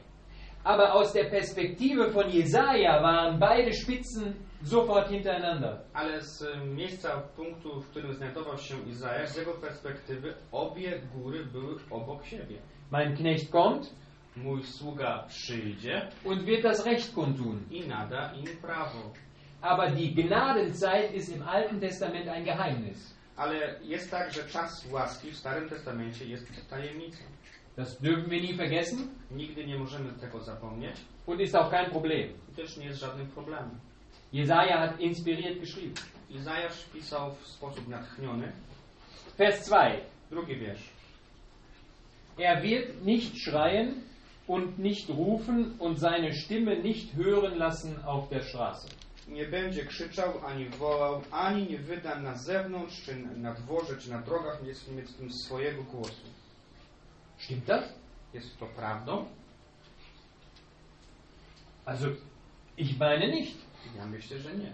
Aber aus der Perspektive von Jesaja waren beide Spitzen sofort hintereinander. Ale z e, miejsca punktu, w którym znajdował się Izajasz, z jego perspektywy obie góry były obok siebie. Mein Knecht kommt Mój sługa przyjdzie und wird das Recht kundtun. i nada im prawo. Aber die Gnadenzeit ist im Alten Testament ein Geheimnis. Ale jest tak, że czas łaski w Starym Testamencie jest tajemnicą. Das dürfen wir nie vergessen Nigdy nie możemy tego zapomnieć und ist auch kein Problem. i też nie jest żadnym problemem. Jesaja hat inspiriert geschrieben. Izajasz pisał w sposób natchniony. Vers 2. Drugi wiersz. Er wird nicht schreien und nicht rufen und seine Stimme nicht hören lassen auf der Straße. Nie będzie krzyczał, ani wołał, ani nie wyda na zewnątrz, czy na dworze, czy na drogach miejskim swojego głosu. Stimmt das? Jest to prawdą? Also, ich meine nicht. Ja myślę, że nie.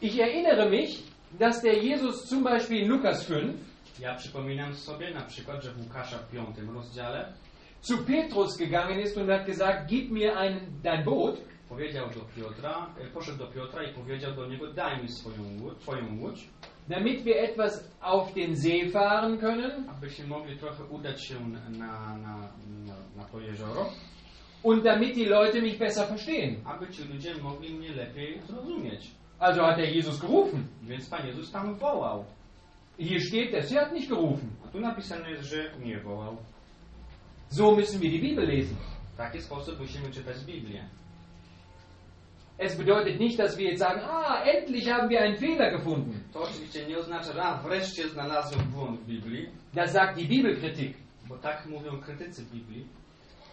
Ich erinnere mich, dass der Jesus zum Beispiel in Lukas 5 Ja przypominam sobie na przykład, że w Łukasza w piątym rozdziale zu Petrus gegangen ist und hat gesagt, gib mir ein, dein Boot. powiedział do Piotra, e, poszedł do Piotra i powiedział do niego, daj mi swoją twoją łódź, damit wir etwas auf den See fahren können abyśmy mogli trochę udać się na, na, na, na to jezioro, und damit die Leute mich besser verstehen. aby ci ludzie mogli mnie lepiej zrozumieć. Also hat der Jesus gerufen. Więc Pan Jezus tam wołał. Hier steht, der See hat nicht gerufen. A tu napisane jest, że nie wołał. So müssen wir die Bibel lesen. W taki sposób musimy czytać Biblię. Es bedeutet nicht, dass wir jetzt sagen, ah, endlich haben wir einen Fehler gefunden. To oczywiście nie oznacza, że a, wreszcie znalazłem błąd w Biblii, Das sagt die Bibelkritik. bo tak mówią krytycy Biblii.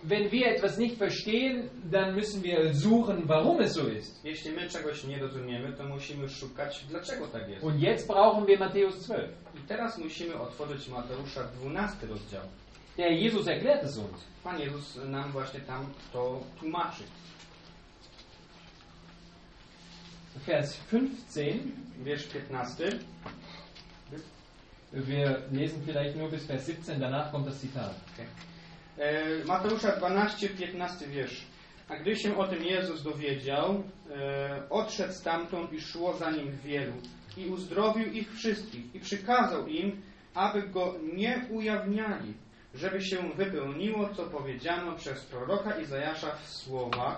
Wenn wir etwas nicht verstehen, dann müssen wir suchen, warum es so ist. Jeśli my czegoś nie rozumiemy, to musimy szukać, dlaczego tak jest. Und jetzt brauchen wir Matthäus 12. I teraz musimy otworzyć Mateusza 12 rozdział. Der Jesus erklärt es uns. Pan Jezus nam właśnie tam to tłumaczy. Vers 15. Wiersz 15. Wir lesen vielleicht nur bis Vers 17, danach kommt das Zitat. E, Mateusza 12, 15 wiersz. A gdy się o tym Jezus dowiedział, e, odszedł stamtąd i szło za nim wielu. I uzdrowił ich wszystkich i przykazał im, aby go nie ujawniali, żeby się wypełniło, co powiedziano przez proroka Izajasza w słowach.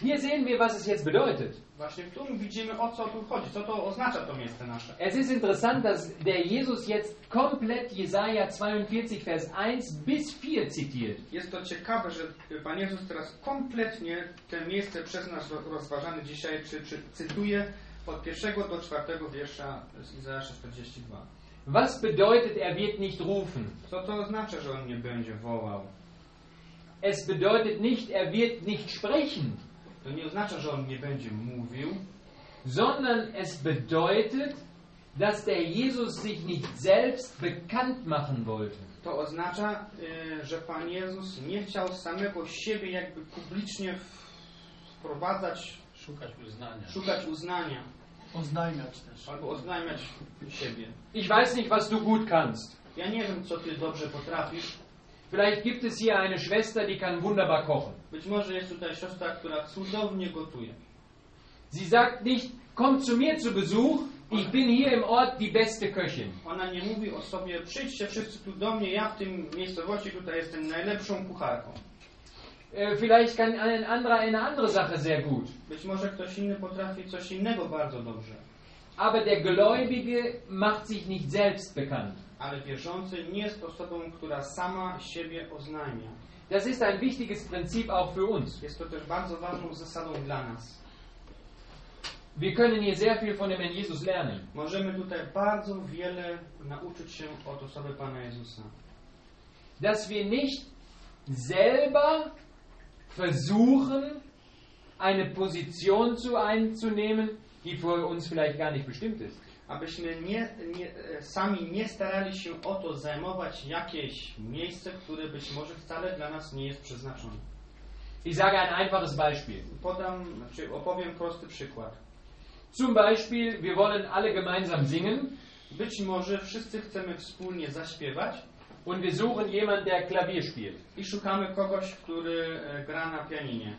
Hier sehen wir, was es jetzt bedeutet. Właśnie tu widzimy, o co tu chodzi, co to oznacza to miejsce nasze. Es ist interessant, dass der Jesus jetzt komplett Jesaja 42, Vers 1 bis 4 zitiert. Jest to ciekawe, że Pan Jezus teraz kompletnie to miejsce przez nas rozważane dzisiaj, czy, czy cytuje od pierwszego do czwartego wiersza z Izajasza 42. Was bedeutet, er wird nicht rufen? Co to oznacza, że On nie będzie wołał? Es bedeutet nicht, er wird nicht sprechen, To nie oznacza, że On nie będzie mówił, sondern es bedeutet, dass der Jesus sich nicht selbst bekannt machen wollte. to oznacza, y, że Pan Jezus nie chciał samego siebie jakby publicznie wprowadzać, Szukać uznania. szukać uznania Oznajmiać też. albo oznajmiać siebie. Ich weiß nicht, was du gut kannst. Ja nie wiem, co Ty dobrze potrafisz. Vielleicht gibt es hier eine Schwester, die kann wunderbar kochen. Być może jest tutaj siostra, która cudownie gotuje. Sie sagt nicht, komm zu mir zu Besuch, ich bin hier im Ort die beste Köchin. Ona nie mówi o sobie, przyjdźcie wszyscy tu do mnie, ja w tym miejscowości tutaj jestem najlepszą kucharką. Äh, Vielleicht kann ein anderer eine andere Sache sehr gut. Być może ktoś inny potrafi coś innego bardzo dobrze, Aber der Gläubige macht sich nicht selbst bekannt. Ale wierzący nie jest osobą, która sama siebie oznajmia. Das ist ein wichtiges Prinzip auch für uns. Jest to też bardzo ważną zasadą dla nas. Wir können hier sehr viel von dem Herrn Jesus lernen. Możemy tutaj bardzo wiele nauczyć się od osoby Pana Jezusa. Dass wir nicht selber versuchen, eine Position zu einzunehmen, die für uns vielleicht gar nicht bestimmt ist. Abyśmy nie, nie, e, sami nie starali się o to zajmować jakieś miejsce, które być może wcale dla nas nie jest przeznaczone. Ich sage ein einfaches Beispiel. Podam, znaczy opowiem prosty przykład. Zum Beispiel, wir wollen alle gemeinsam singen Być może wszyscy chcemy wspólnie zaśpiewać und wir suchen jemanden, der Klavier spielt. i szukamy kogoś, który e, gra na pianinie.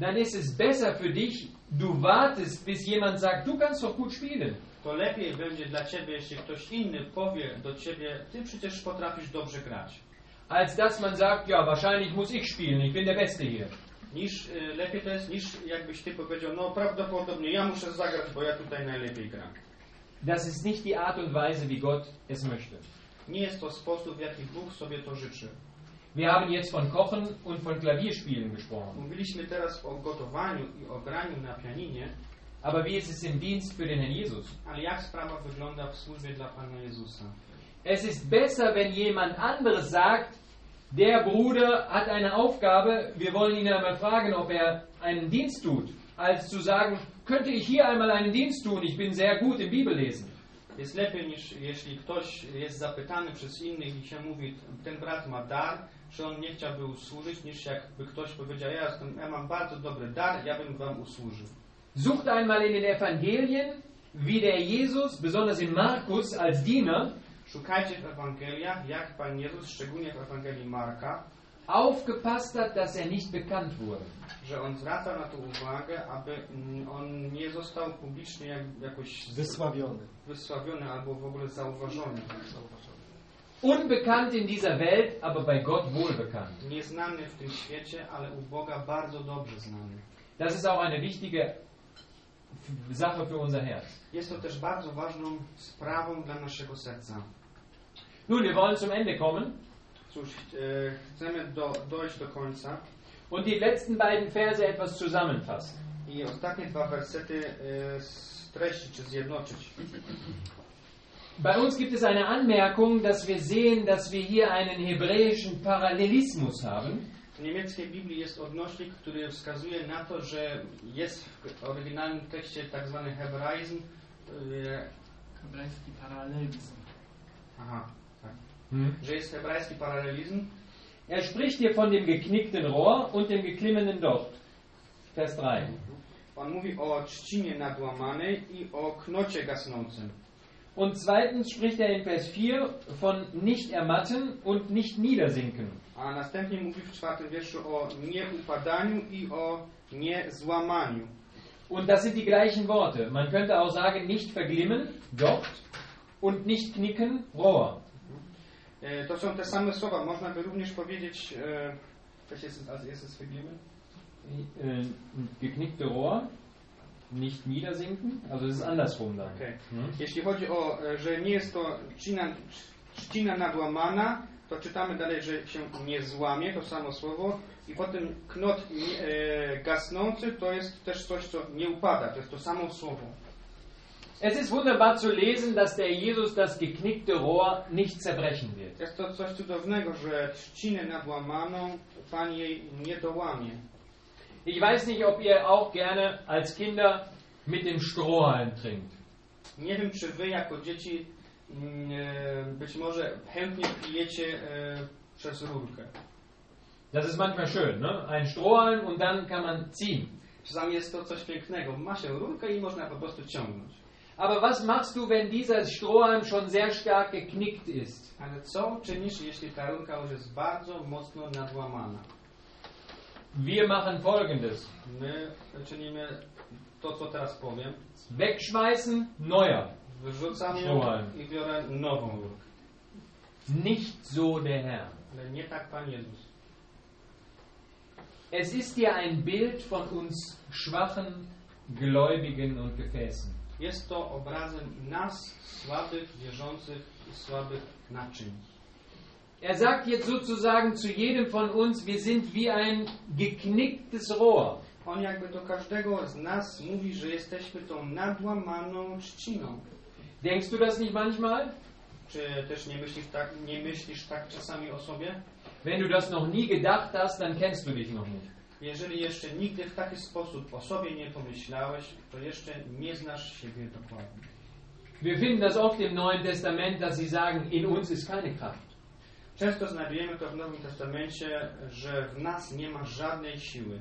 Dann ist es besser für dich, du wartest, bis jemand sagt, du kannst doch gut spielen. To lepiej będzie dla ciebie, jeśli ktoś inny powie do ciebie, ty przecież potrafisz dobrze grać. Als dass man sagt, ja, wahrscheinlich muss ich spielen, ich bin der Beste hier. Niż, y, lepiej to jest niż jakbyś ty powiedział, no prawdopodobnie ja muszę zagrać, bo ja tutaj najlepiej gram. Das ist nicht die Art und Weise, wie Gott es möchte. Nie jest to sposób, w jaki Bóg sobie to życzy. Wir haben jetzt von Kochen und von Klavierspielen gesprochen. Aber wie ist es im Dienst für den Herrn Jesus? Es ist besser, wenn jemand anderes sagt, der Bruder hat eine Aufgabe, wir wollen ihn einmal fragen, ob er einen Dienst tut, als zu sagen, könnte ich hier einmal einen Dienst tun, ich bin sehr gut im Bibellesen. Jest lepiej niż jeśli ktoś jest zapytany przez innych i się mówi, ten brat ma dar, czy on nie chciałby usłużyć, niż jakby ktoś powiedział, ja, jestem, ja mam bardzo dobry dar, ja bym wam usłużył. Sucht einmal in den Evangelien, wie der Jesus, besonders in Markus, als Diener Szukajcie w Ewangeliach, jak Pan Jezus, szczególnie w Ewangelii Marka, aufgepasst hat, dass er nicht bekannt wurde. że on zwraca na to uwagę, aby on nie został publicznie jak, jakoś Wysławiony. wysławiony albo w ogóle zauważony. Unbekannt in dieser Welt, aber bei Gott wohlbekannt. Nieznany w tym świecie, ale u Boga bardzo dobrze znany. Das ist auch eine wichtige Sache für unser Herz. Jest to też bardzo ważną sprawą dla naszego serca. Nun, wir wollen zum Ende kommen Cóż, e, chcemy do, dojść do końca und die letzten beiden Verse etwas zusammenfassen. i ostatnie dwa wersety e, streścić czy zjednoczyć. Bei uns gibt es eine Anmerkung, dass wir sehen, dass wir hier einen hebräischen Parallelismus haben. W niemieckiej Biblii jest odnośnik, który wskazuje na to, że jest w oryginalnym tekście tak zwany hebraizm. e, Hebrajski paralelizm. Aha, tak. Hm. Że jest hebrajski paralelizm. Er spricht hier von dem geknickten Rohr und dem geklimmenen Docht. Vers 3. On mówi o trzcinie nadłamanej i o knocie gasnącym. Und zweitens spricht er in Vers 4 von nicht ermatten und nicht niedersinken. A następnie mówi w czwartym wierszu o nieupadaniu i o niezłamaniu. Und das sind die gleichen Worte. Man könnte auch sagen, nicht verglimmen, Docht, und nicht knicken, Rohr. E, To są te same słowa. Można by również powiedzieć, e, was jest, als erstes vergeben? Äh, geknickte Rohr, nicht niedersinken, also es ist andersrum dann. Okay. Hm? Jeśli chodzi o, e, że nie jest to trzcina, trzcina nadłamana, to czytamy dalej, że się nie złamie, to samo słowo. I potem knot nie, e, gasnący to jest też coś, co nie upada, to jest to samo słowo. Es ist wunderbar zu lesen, dass der Jesus das geknickte Rohr nicht zerbrechen wird. Jest to coś cudownego, że trzcinę nadłamaną Pan jej nie dołamie. Ich weiß nicht, ob ihr auch gerne als Kinder mit dem Strohhalm trinkt. Nie wiem, czy wy jako dzieci mm, e, być może chętnie pijecie e, przez rurkę. Das ist manchmal schön, ne? Ein Strohhalm und dann kann man ziehen. Czasami jest to coś pięknego. Ma się rurkę i można po prostu ciągnąć. Aber was machst du, wenn dieser Strohhalm schon sehr stark geknickt ist? Ale co czynisz, jeśli ta rurka już jest bardzo mocno nadłamana? Wir machen folgendes: My czynimy to, co teraz powiem. Wegschmeißen, neuer. Wyrzucam ją i biorę nową rurkę. Nicht so der Herr. Ale nie tak Pan Jezus. Es ist hier ein Bild von uns schwachen Gläubigen und Gefäßen. Jest to obrazem nas, słabych, wierzących i słabych naczyń. Er sagt jetzt sozusagen zu jedem von uns, wir sind wie ein geknicktes Rohr. On jakby do każdego z nas mówi, że jesteśmy tą nadłamaną trzciną. Denkst du das nicht manchmal? Czy też nie myślisz tak, nie myślisz tak czasami o sobie? Wenn du das noch nie gedacht hast, dann kennst du dich noch nicht. Jeżeli jeszcze nigdy w taki sposób o sobie nie pomyślałeś, to jeszcze nie znasz siebie dokładnie. Wir finden das oft im Neuen Testament, dass sie sagen, in uns ist keine Kraft. Często znajdujemy to w Nowym Testamencie, że w nas nie ma żadnej siły.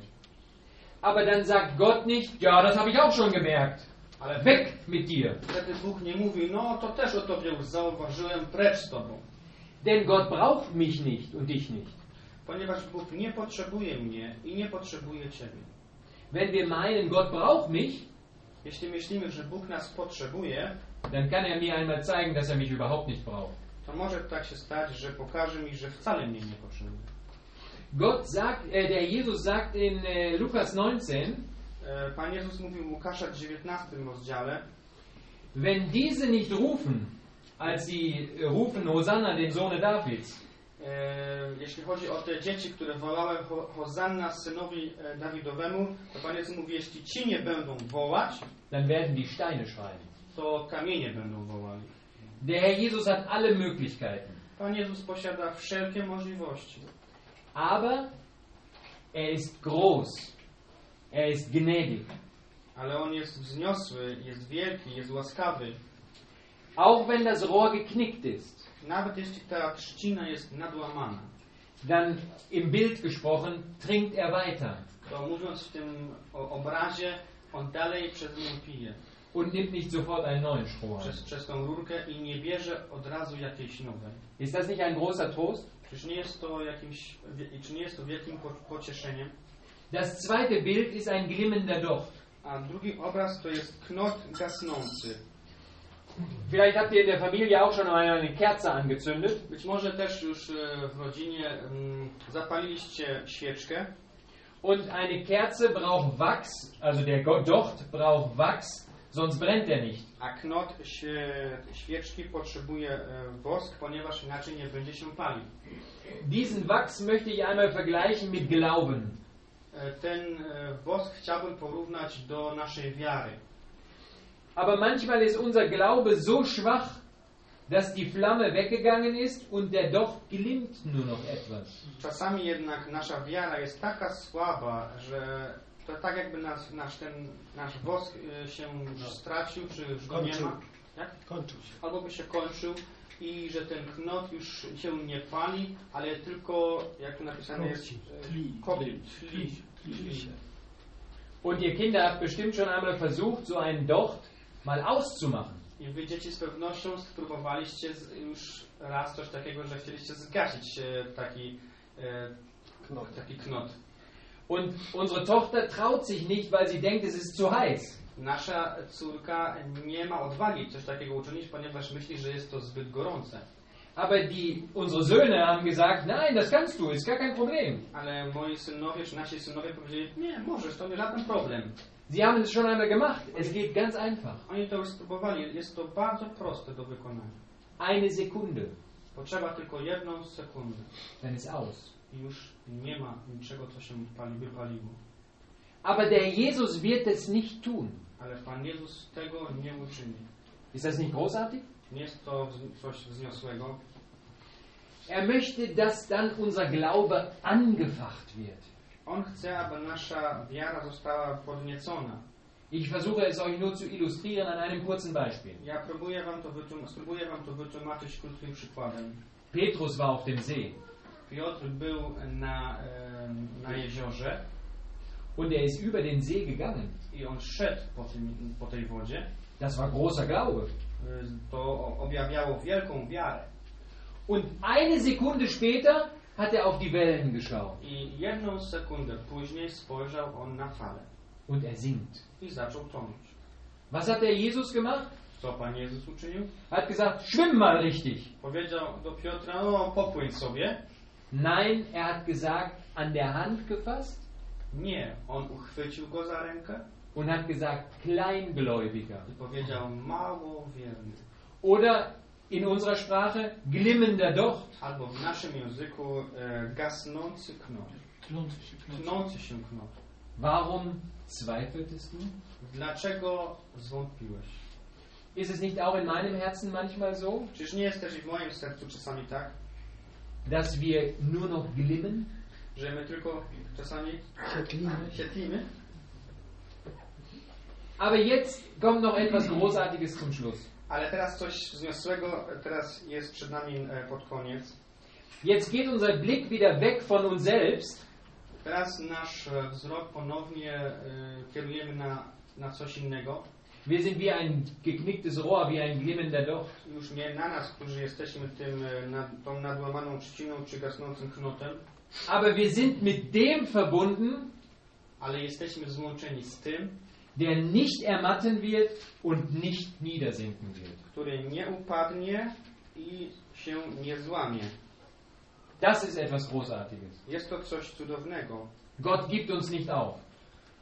Aber dann sagt Gott nicht, ja, das habe ich auch schon gemerkt. Ale Weg mit dir. wtedy Bóg nie mówi, no to też o tobie już zauważyłem, precz z tobą. Denn Gott braucht mich nicht und dich nicht. Ponieważ Bóg nie potrzebuje mnie i nie potrzebuje ciebie. Wenn wir meinen, Gott braucht mich, Jeśli myślimy, że Bóg nas potrzebuje, dann kann er mir einmal zeigen, dass er mich überhaupt nicht braucht. To może tak się stać, że pokaże mi, że wcale mnie nie potrzebuje. Gott sagt, äh, der Jesus sagt in äh, Lukas 19, E, Pan Jezus mówił w Łukasza w 19 rozdziale, wenn diese nicht rufen, als sie äh, rufen, Hosanna, dem Sohne Davids, e, jeśli chodzi o te dzieci, które wołały Ho- Hosanna synowi e, Dawidowemu, to Pan Jezus mówi, jeśli ci nie będą wołać, dann werden die Steine schreien. to kamienie będą wołali. Der Herr Jesus hat alle Möglichkeiten. Pan Jezus posiada wszelkie możliwości, Aber er ist groß. Er ist gnädig. ale On jest wzniosły, jest wielki, jest łaskawy. Auch wenn das Rohr geknickt ist, Nawet jeśli ta trzcina jest nadłamana, dann im Bild gesprochen, trinkt er weiter to mówiąc w tym obrazie, On dalej przez nią pije. Und nimmt nicht sofort einen neuen Strohhalm. Przez, przez tą rurkę i nie bierze od razu jakiejś nowej. Ist das nicht ein großer Trost? Czyż nie jest to jakimś, wie- czy nie jest to wielkim po- pocieszeniem? Das zweite Bild ist ein glimmender Docht. A drugi obraz to jest knot gasnący. Vielleicht habt ihr in der Familie auch schon einmal eine Kerze angezündet Być może też już e, w rodzinie mm, zapaliliście świeczkę und eine Kerze braucht Wachs, also der Docht braucht Wachs, sonst brennt er nicht. A knot świe, świeczki potrzebuje e, wosk, ponieważ inaczej nie będzie się palił. Diesen Wachs möchte ich einmal vergleichen mit Glauben. E, Ten e, wosk chciałbym porównać do naszej wiary. Aber manchmal ist unser Glaube so schwach, dass die Flamme weggegangen ist und der Docht glimmt nur noch etwas. Czasami jednak nasza wiara jest taka słaba, że to tak jakby nas, nasz, ten, nasz wosk e, się już stracił, czy już go nie ma. Jak? Kończył się. Albo by się kończył i że ten knot już się nie pali, ale tylko, jak tu napisane jest, e, Tli. Tli. tli, Tli. Und ihr Kinder habt bestimmt schon einmal versucht, so einen Docht mal auszumachen. I wy dzieci z pewnością spróbowaliście z, już raz coś takiego, że chcieliście zgasić e, taki, e, taki knot. Und unsere Tochter traut sich nicht, weil sie denkt, es ist zu heiß. Nasza córka nie ma odwagi coś takiego uczynić, ponieważ myśli, że jest to zbyt gorące. Aber die, unsere Söhne haben gesagt, nein, das kannst du, ist gar kein Problem. Ale moi synowie, czy nasi synowie powiedzieli, nie, możesz, to nie żaden problem. Sie haben es schon einmal gemacht. Es geht ganz einfach. Oni to już spróbowali, jest to bardzo proste do wykonania. Eine Sekunde, Potrzeba tylko jedną sekundę dann ist aus. Już nie ma niczego, co się pali, wypaliło. Aber der Jesus wird es nicht tun. Ale Pan Jezus tego nie uczyni. Ist das nicht großartig? Nie jest to coś wzniosłego. Er möchte, dass dann unser Glaube angefacht wird. On chce, aby nasza wiara została podniecona. Ich versuche es euch nur zu illustrieren an einem kurzen Beispiel. Ja próbuję wam to, spróbuję wam to wytłumaczyć krótkim przykładem. Petrus war auf dem See Piotr był na, na jeziorze und er ist über den See gegangen. i on szedł po, tym, po tej wodzie. Das war großer Glaube. Y, To objawiało wielką wiarę. Und eine Sekunde später hat er auf die Wellen geschaut I jedną sekundę później spojrzał on na falę und er sinkt. i zaczął tonąć. Was hat der Jesus gemacht? Co Pan Jezus uczynił? Hat gesagt, schwimm mal richtig. Powiedział do Piotra, no popłyń sobie. Nein, er hat gesagt, an der Hand gefasst Nie, on uchwycił go za rękę und hat gesagt, Kleingläubiger. i powiedział, mało wierny. Oder in unserer Sprache, glimmender Docht. Albo w naszym języku e, gasnący knot, Tlący się knot. tnący się knot. Warum zweifeltest du? Dlaczego zwątpiłeś? Ist es nicht auch in meinem Herzen manchmal so, Czyż nie jest też i w moim sercu czasami tak, dass wir nur noch glimmen? że my tylko czasami świetlimy? Aber jetzt kommt noch etwas Großartiges zum Schluss. Ale teraz coś wzniosłego teraz jest przed nami e, pod koniec. Jetzt geht unser Blick wieder weg von uns selbst Teraz nasz e, wzrok ponownie e, kierujemy na, na coś innego. Wir sind wie ein geknicktes Rohr, wie ein glimmender Docht. Już nie na nas, którzy jesteśmy tym, e, nad, tą nadłamaną trzciną czy gasnącym knotem, Aber wir sind mit dem verbunden, ale jesteśmy złączeni z tym, der nicht ermatten wird und nicht niedersinken wird. który nie upadnie i się nie złamie. Das ist etwas Großartiges. Jest to coś cudownego. Gott gibt uns nicht auf.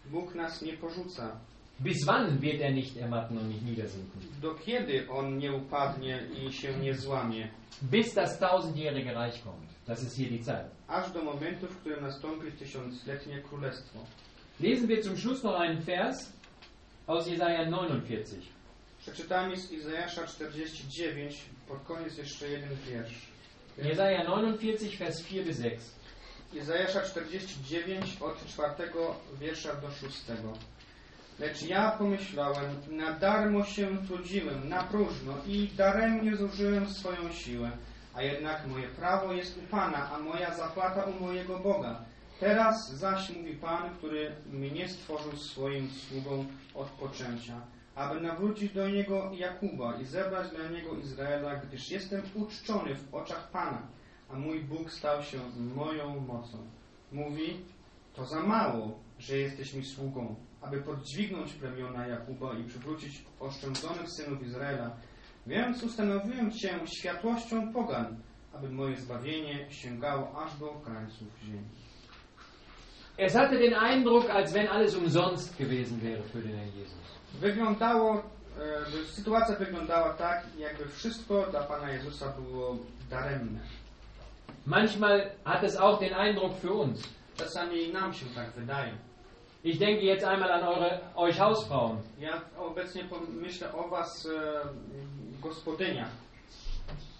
Bóg nas nie porzuca. Bis wann wird er nicht ermatten und nicht niedersinken? Do kiedy On nie upadnie i się nie złamie? Bis das tausendjährige Reich kommt. Das ist hier die Zeit. Aż do momentu, w którym nastąpi tysiącletnie królestwo. Lesen wir zum Schluss noch einen Vers aus Jesaja 49. Przeczytamy z Izajasza 49, pod koniec jeszcze jeden wiersz. Jesaja 49, Vers 4 bis 6. Izajasza 49 od 4 wiersza do 6. Lecz ja pomyślałem, na darmo się trudziłem, na próżno i daremnie zużyłem swoją siłę. A jednak moje prawo jest u Pana, a moja zapłata u mojego Boga. Teraz zaś mówi Pan, który mnie stworzył swoim sługą od poczęcia, aby nawrócić do Niego Jakuba i zebrać dla Niego Izraela, gdyż jestem uczczony w oczach Pana, a mój Bóg stał się moją mocą. Mówi, to za mało, że jesteś mi sługą, aby podźwignąć plemiona Jakuba i przywrócić oszczędzonych synów Izraela. Więc ustanowiłem Cię światłością pogan, aby moje zbawienie sięgało aż do krańców ziemi. Es hatte den Eindruck, als wenn alles umsonst gewesen wäre für den Herrn Jesus. Wyglądało, e, sytuacja wyglądała tak, jakby wszystko dla Pana Jezusa było daremne. Manchmal hat es auch den Eindruck für uns. Czasami i nam się tak wydaje. Ich denke jetzt einmal an eure, euch Hausfrauen. Ja obecnie myślę o Was, e, gospodyniach.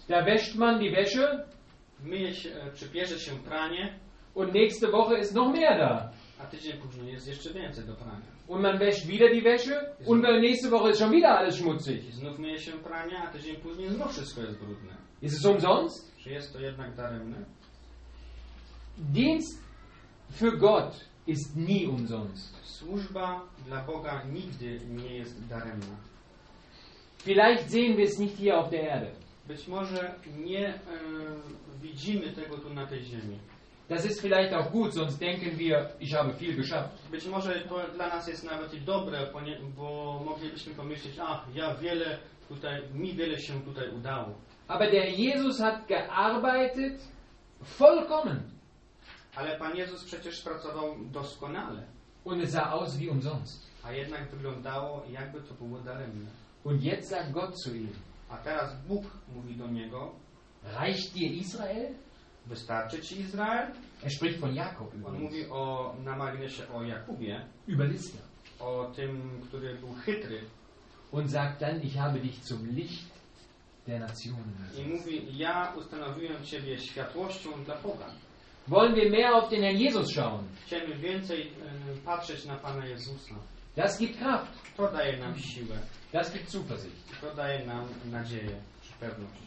Da wäscht man die Wäsche Myje się, e, przybierze się pranie, und nächste Woche ist noch mehr da. a tydzień później jest jeszcze więcej do prania. Und man wäscht wieder die Wäsche und nächste Woche ist schon wieder alles schmutzig. Znów myje się pranie, a tydzień później znów wszystko jest brudne. Ist es umsonst? Czy jest to jednak daremne? Dienst für Gott ist nie umsonst. Służba dla Boga nigdy nie jest daremna. Vielleicht sehen wir es nicht hier auf der Erde. Być może nie e, widzimy tego tu na tej ziemi. Das ist vielleicht auch gut, sonst denken wir, ich habe viel geschafft. Być może to dla nas jest nawet i dobre, bo moglibyśmy pomyśleć, ach, ja wiele tutaj, mi wiele się tutaj udało. Aber der Jesus hat gearbeitet vollkommen Ale Pan Jezus przecież pracował doskonale, und es sah aus wie umsonst. a jednak wyglądało jakby to było daremne. Und jetzt sagt Gott zu ihm, A teraz Bóg mówi do niego, reicht dir Israel? wystarczy Ci Izrael? Er spricht von Jakob On übrigens, mówi o, na marginesie o Jakubie, Überlister. o tym, który był chytry Und sagt dann, ich habe dich zum Licht der Nationen. i mówi, ja ustanowiłem Ciebie światłością dla pogan wollen wir mehr auf den Herrn Jesus schauen. Chcemy więcej y, patrzeć na Pana Jezusa. Das gibt Kraft. To daje nam siłę. Das gibt Zuversicht. To daje nam nadzieję, pewność.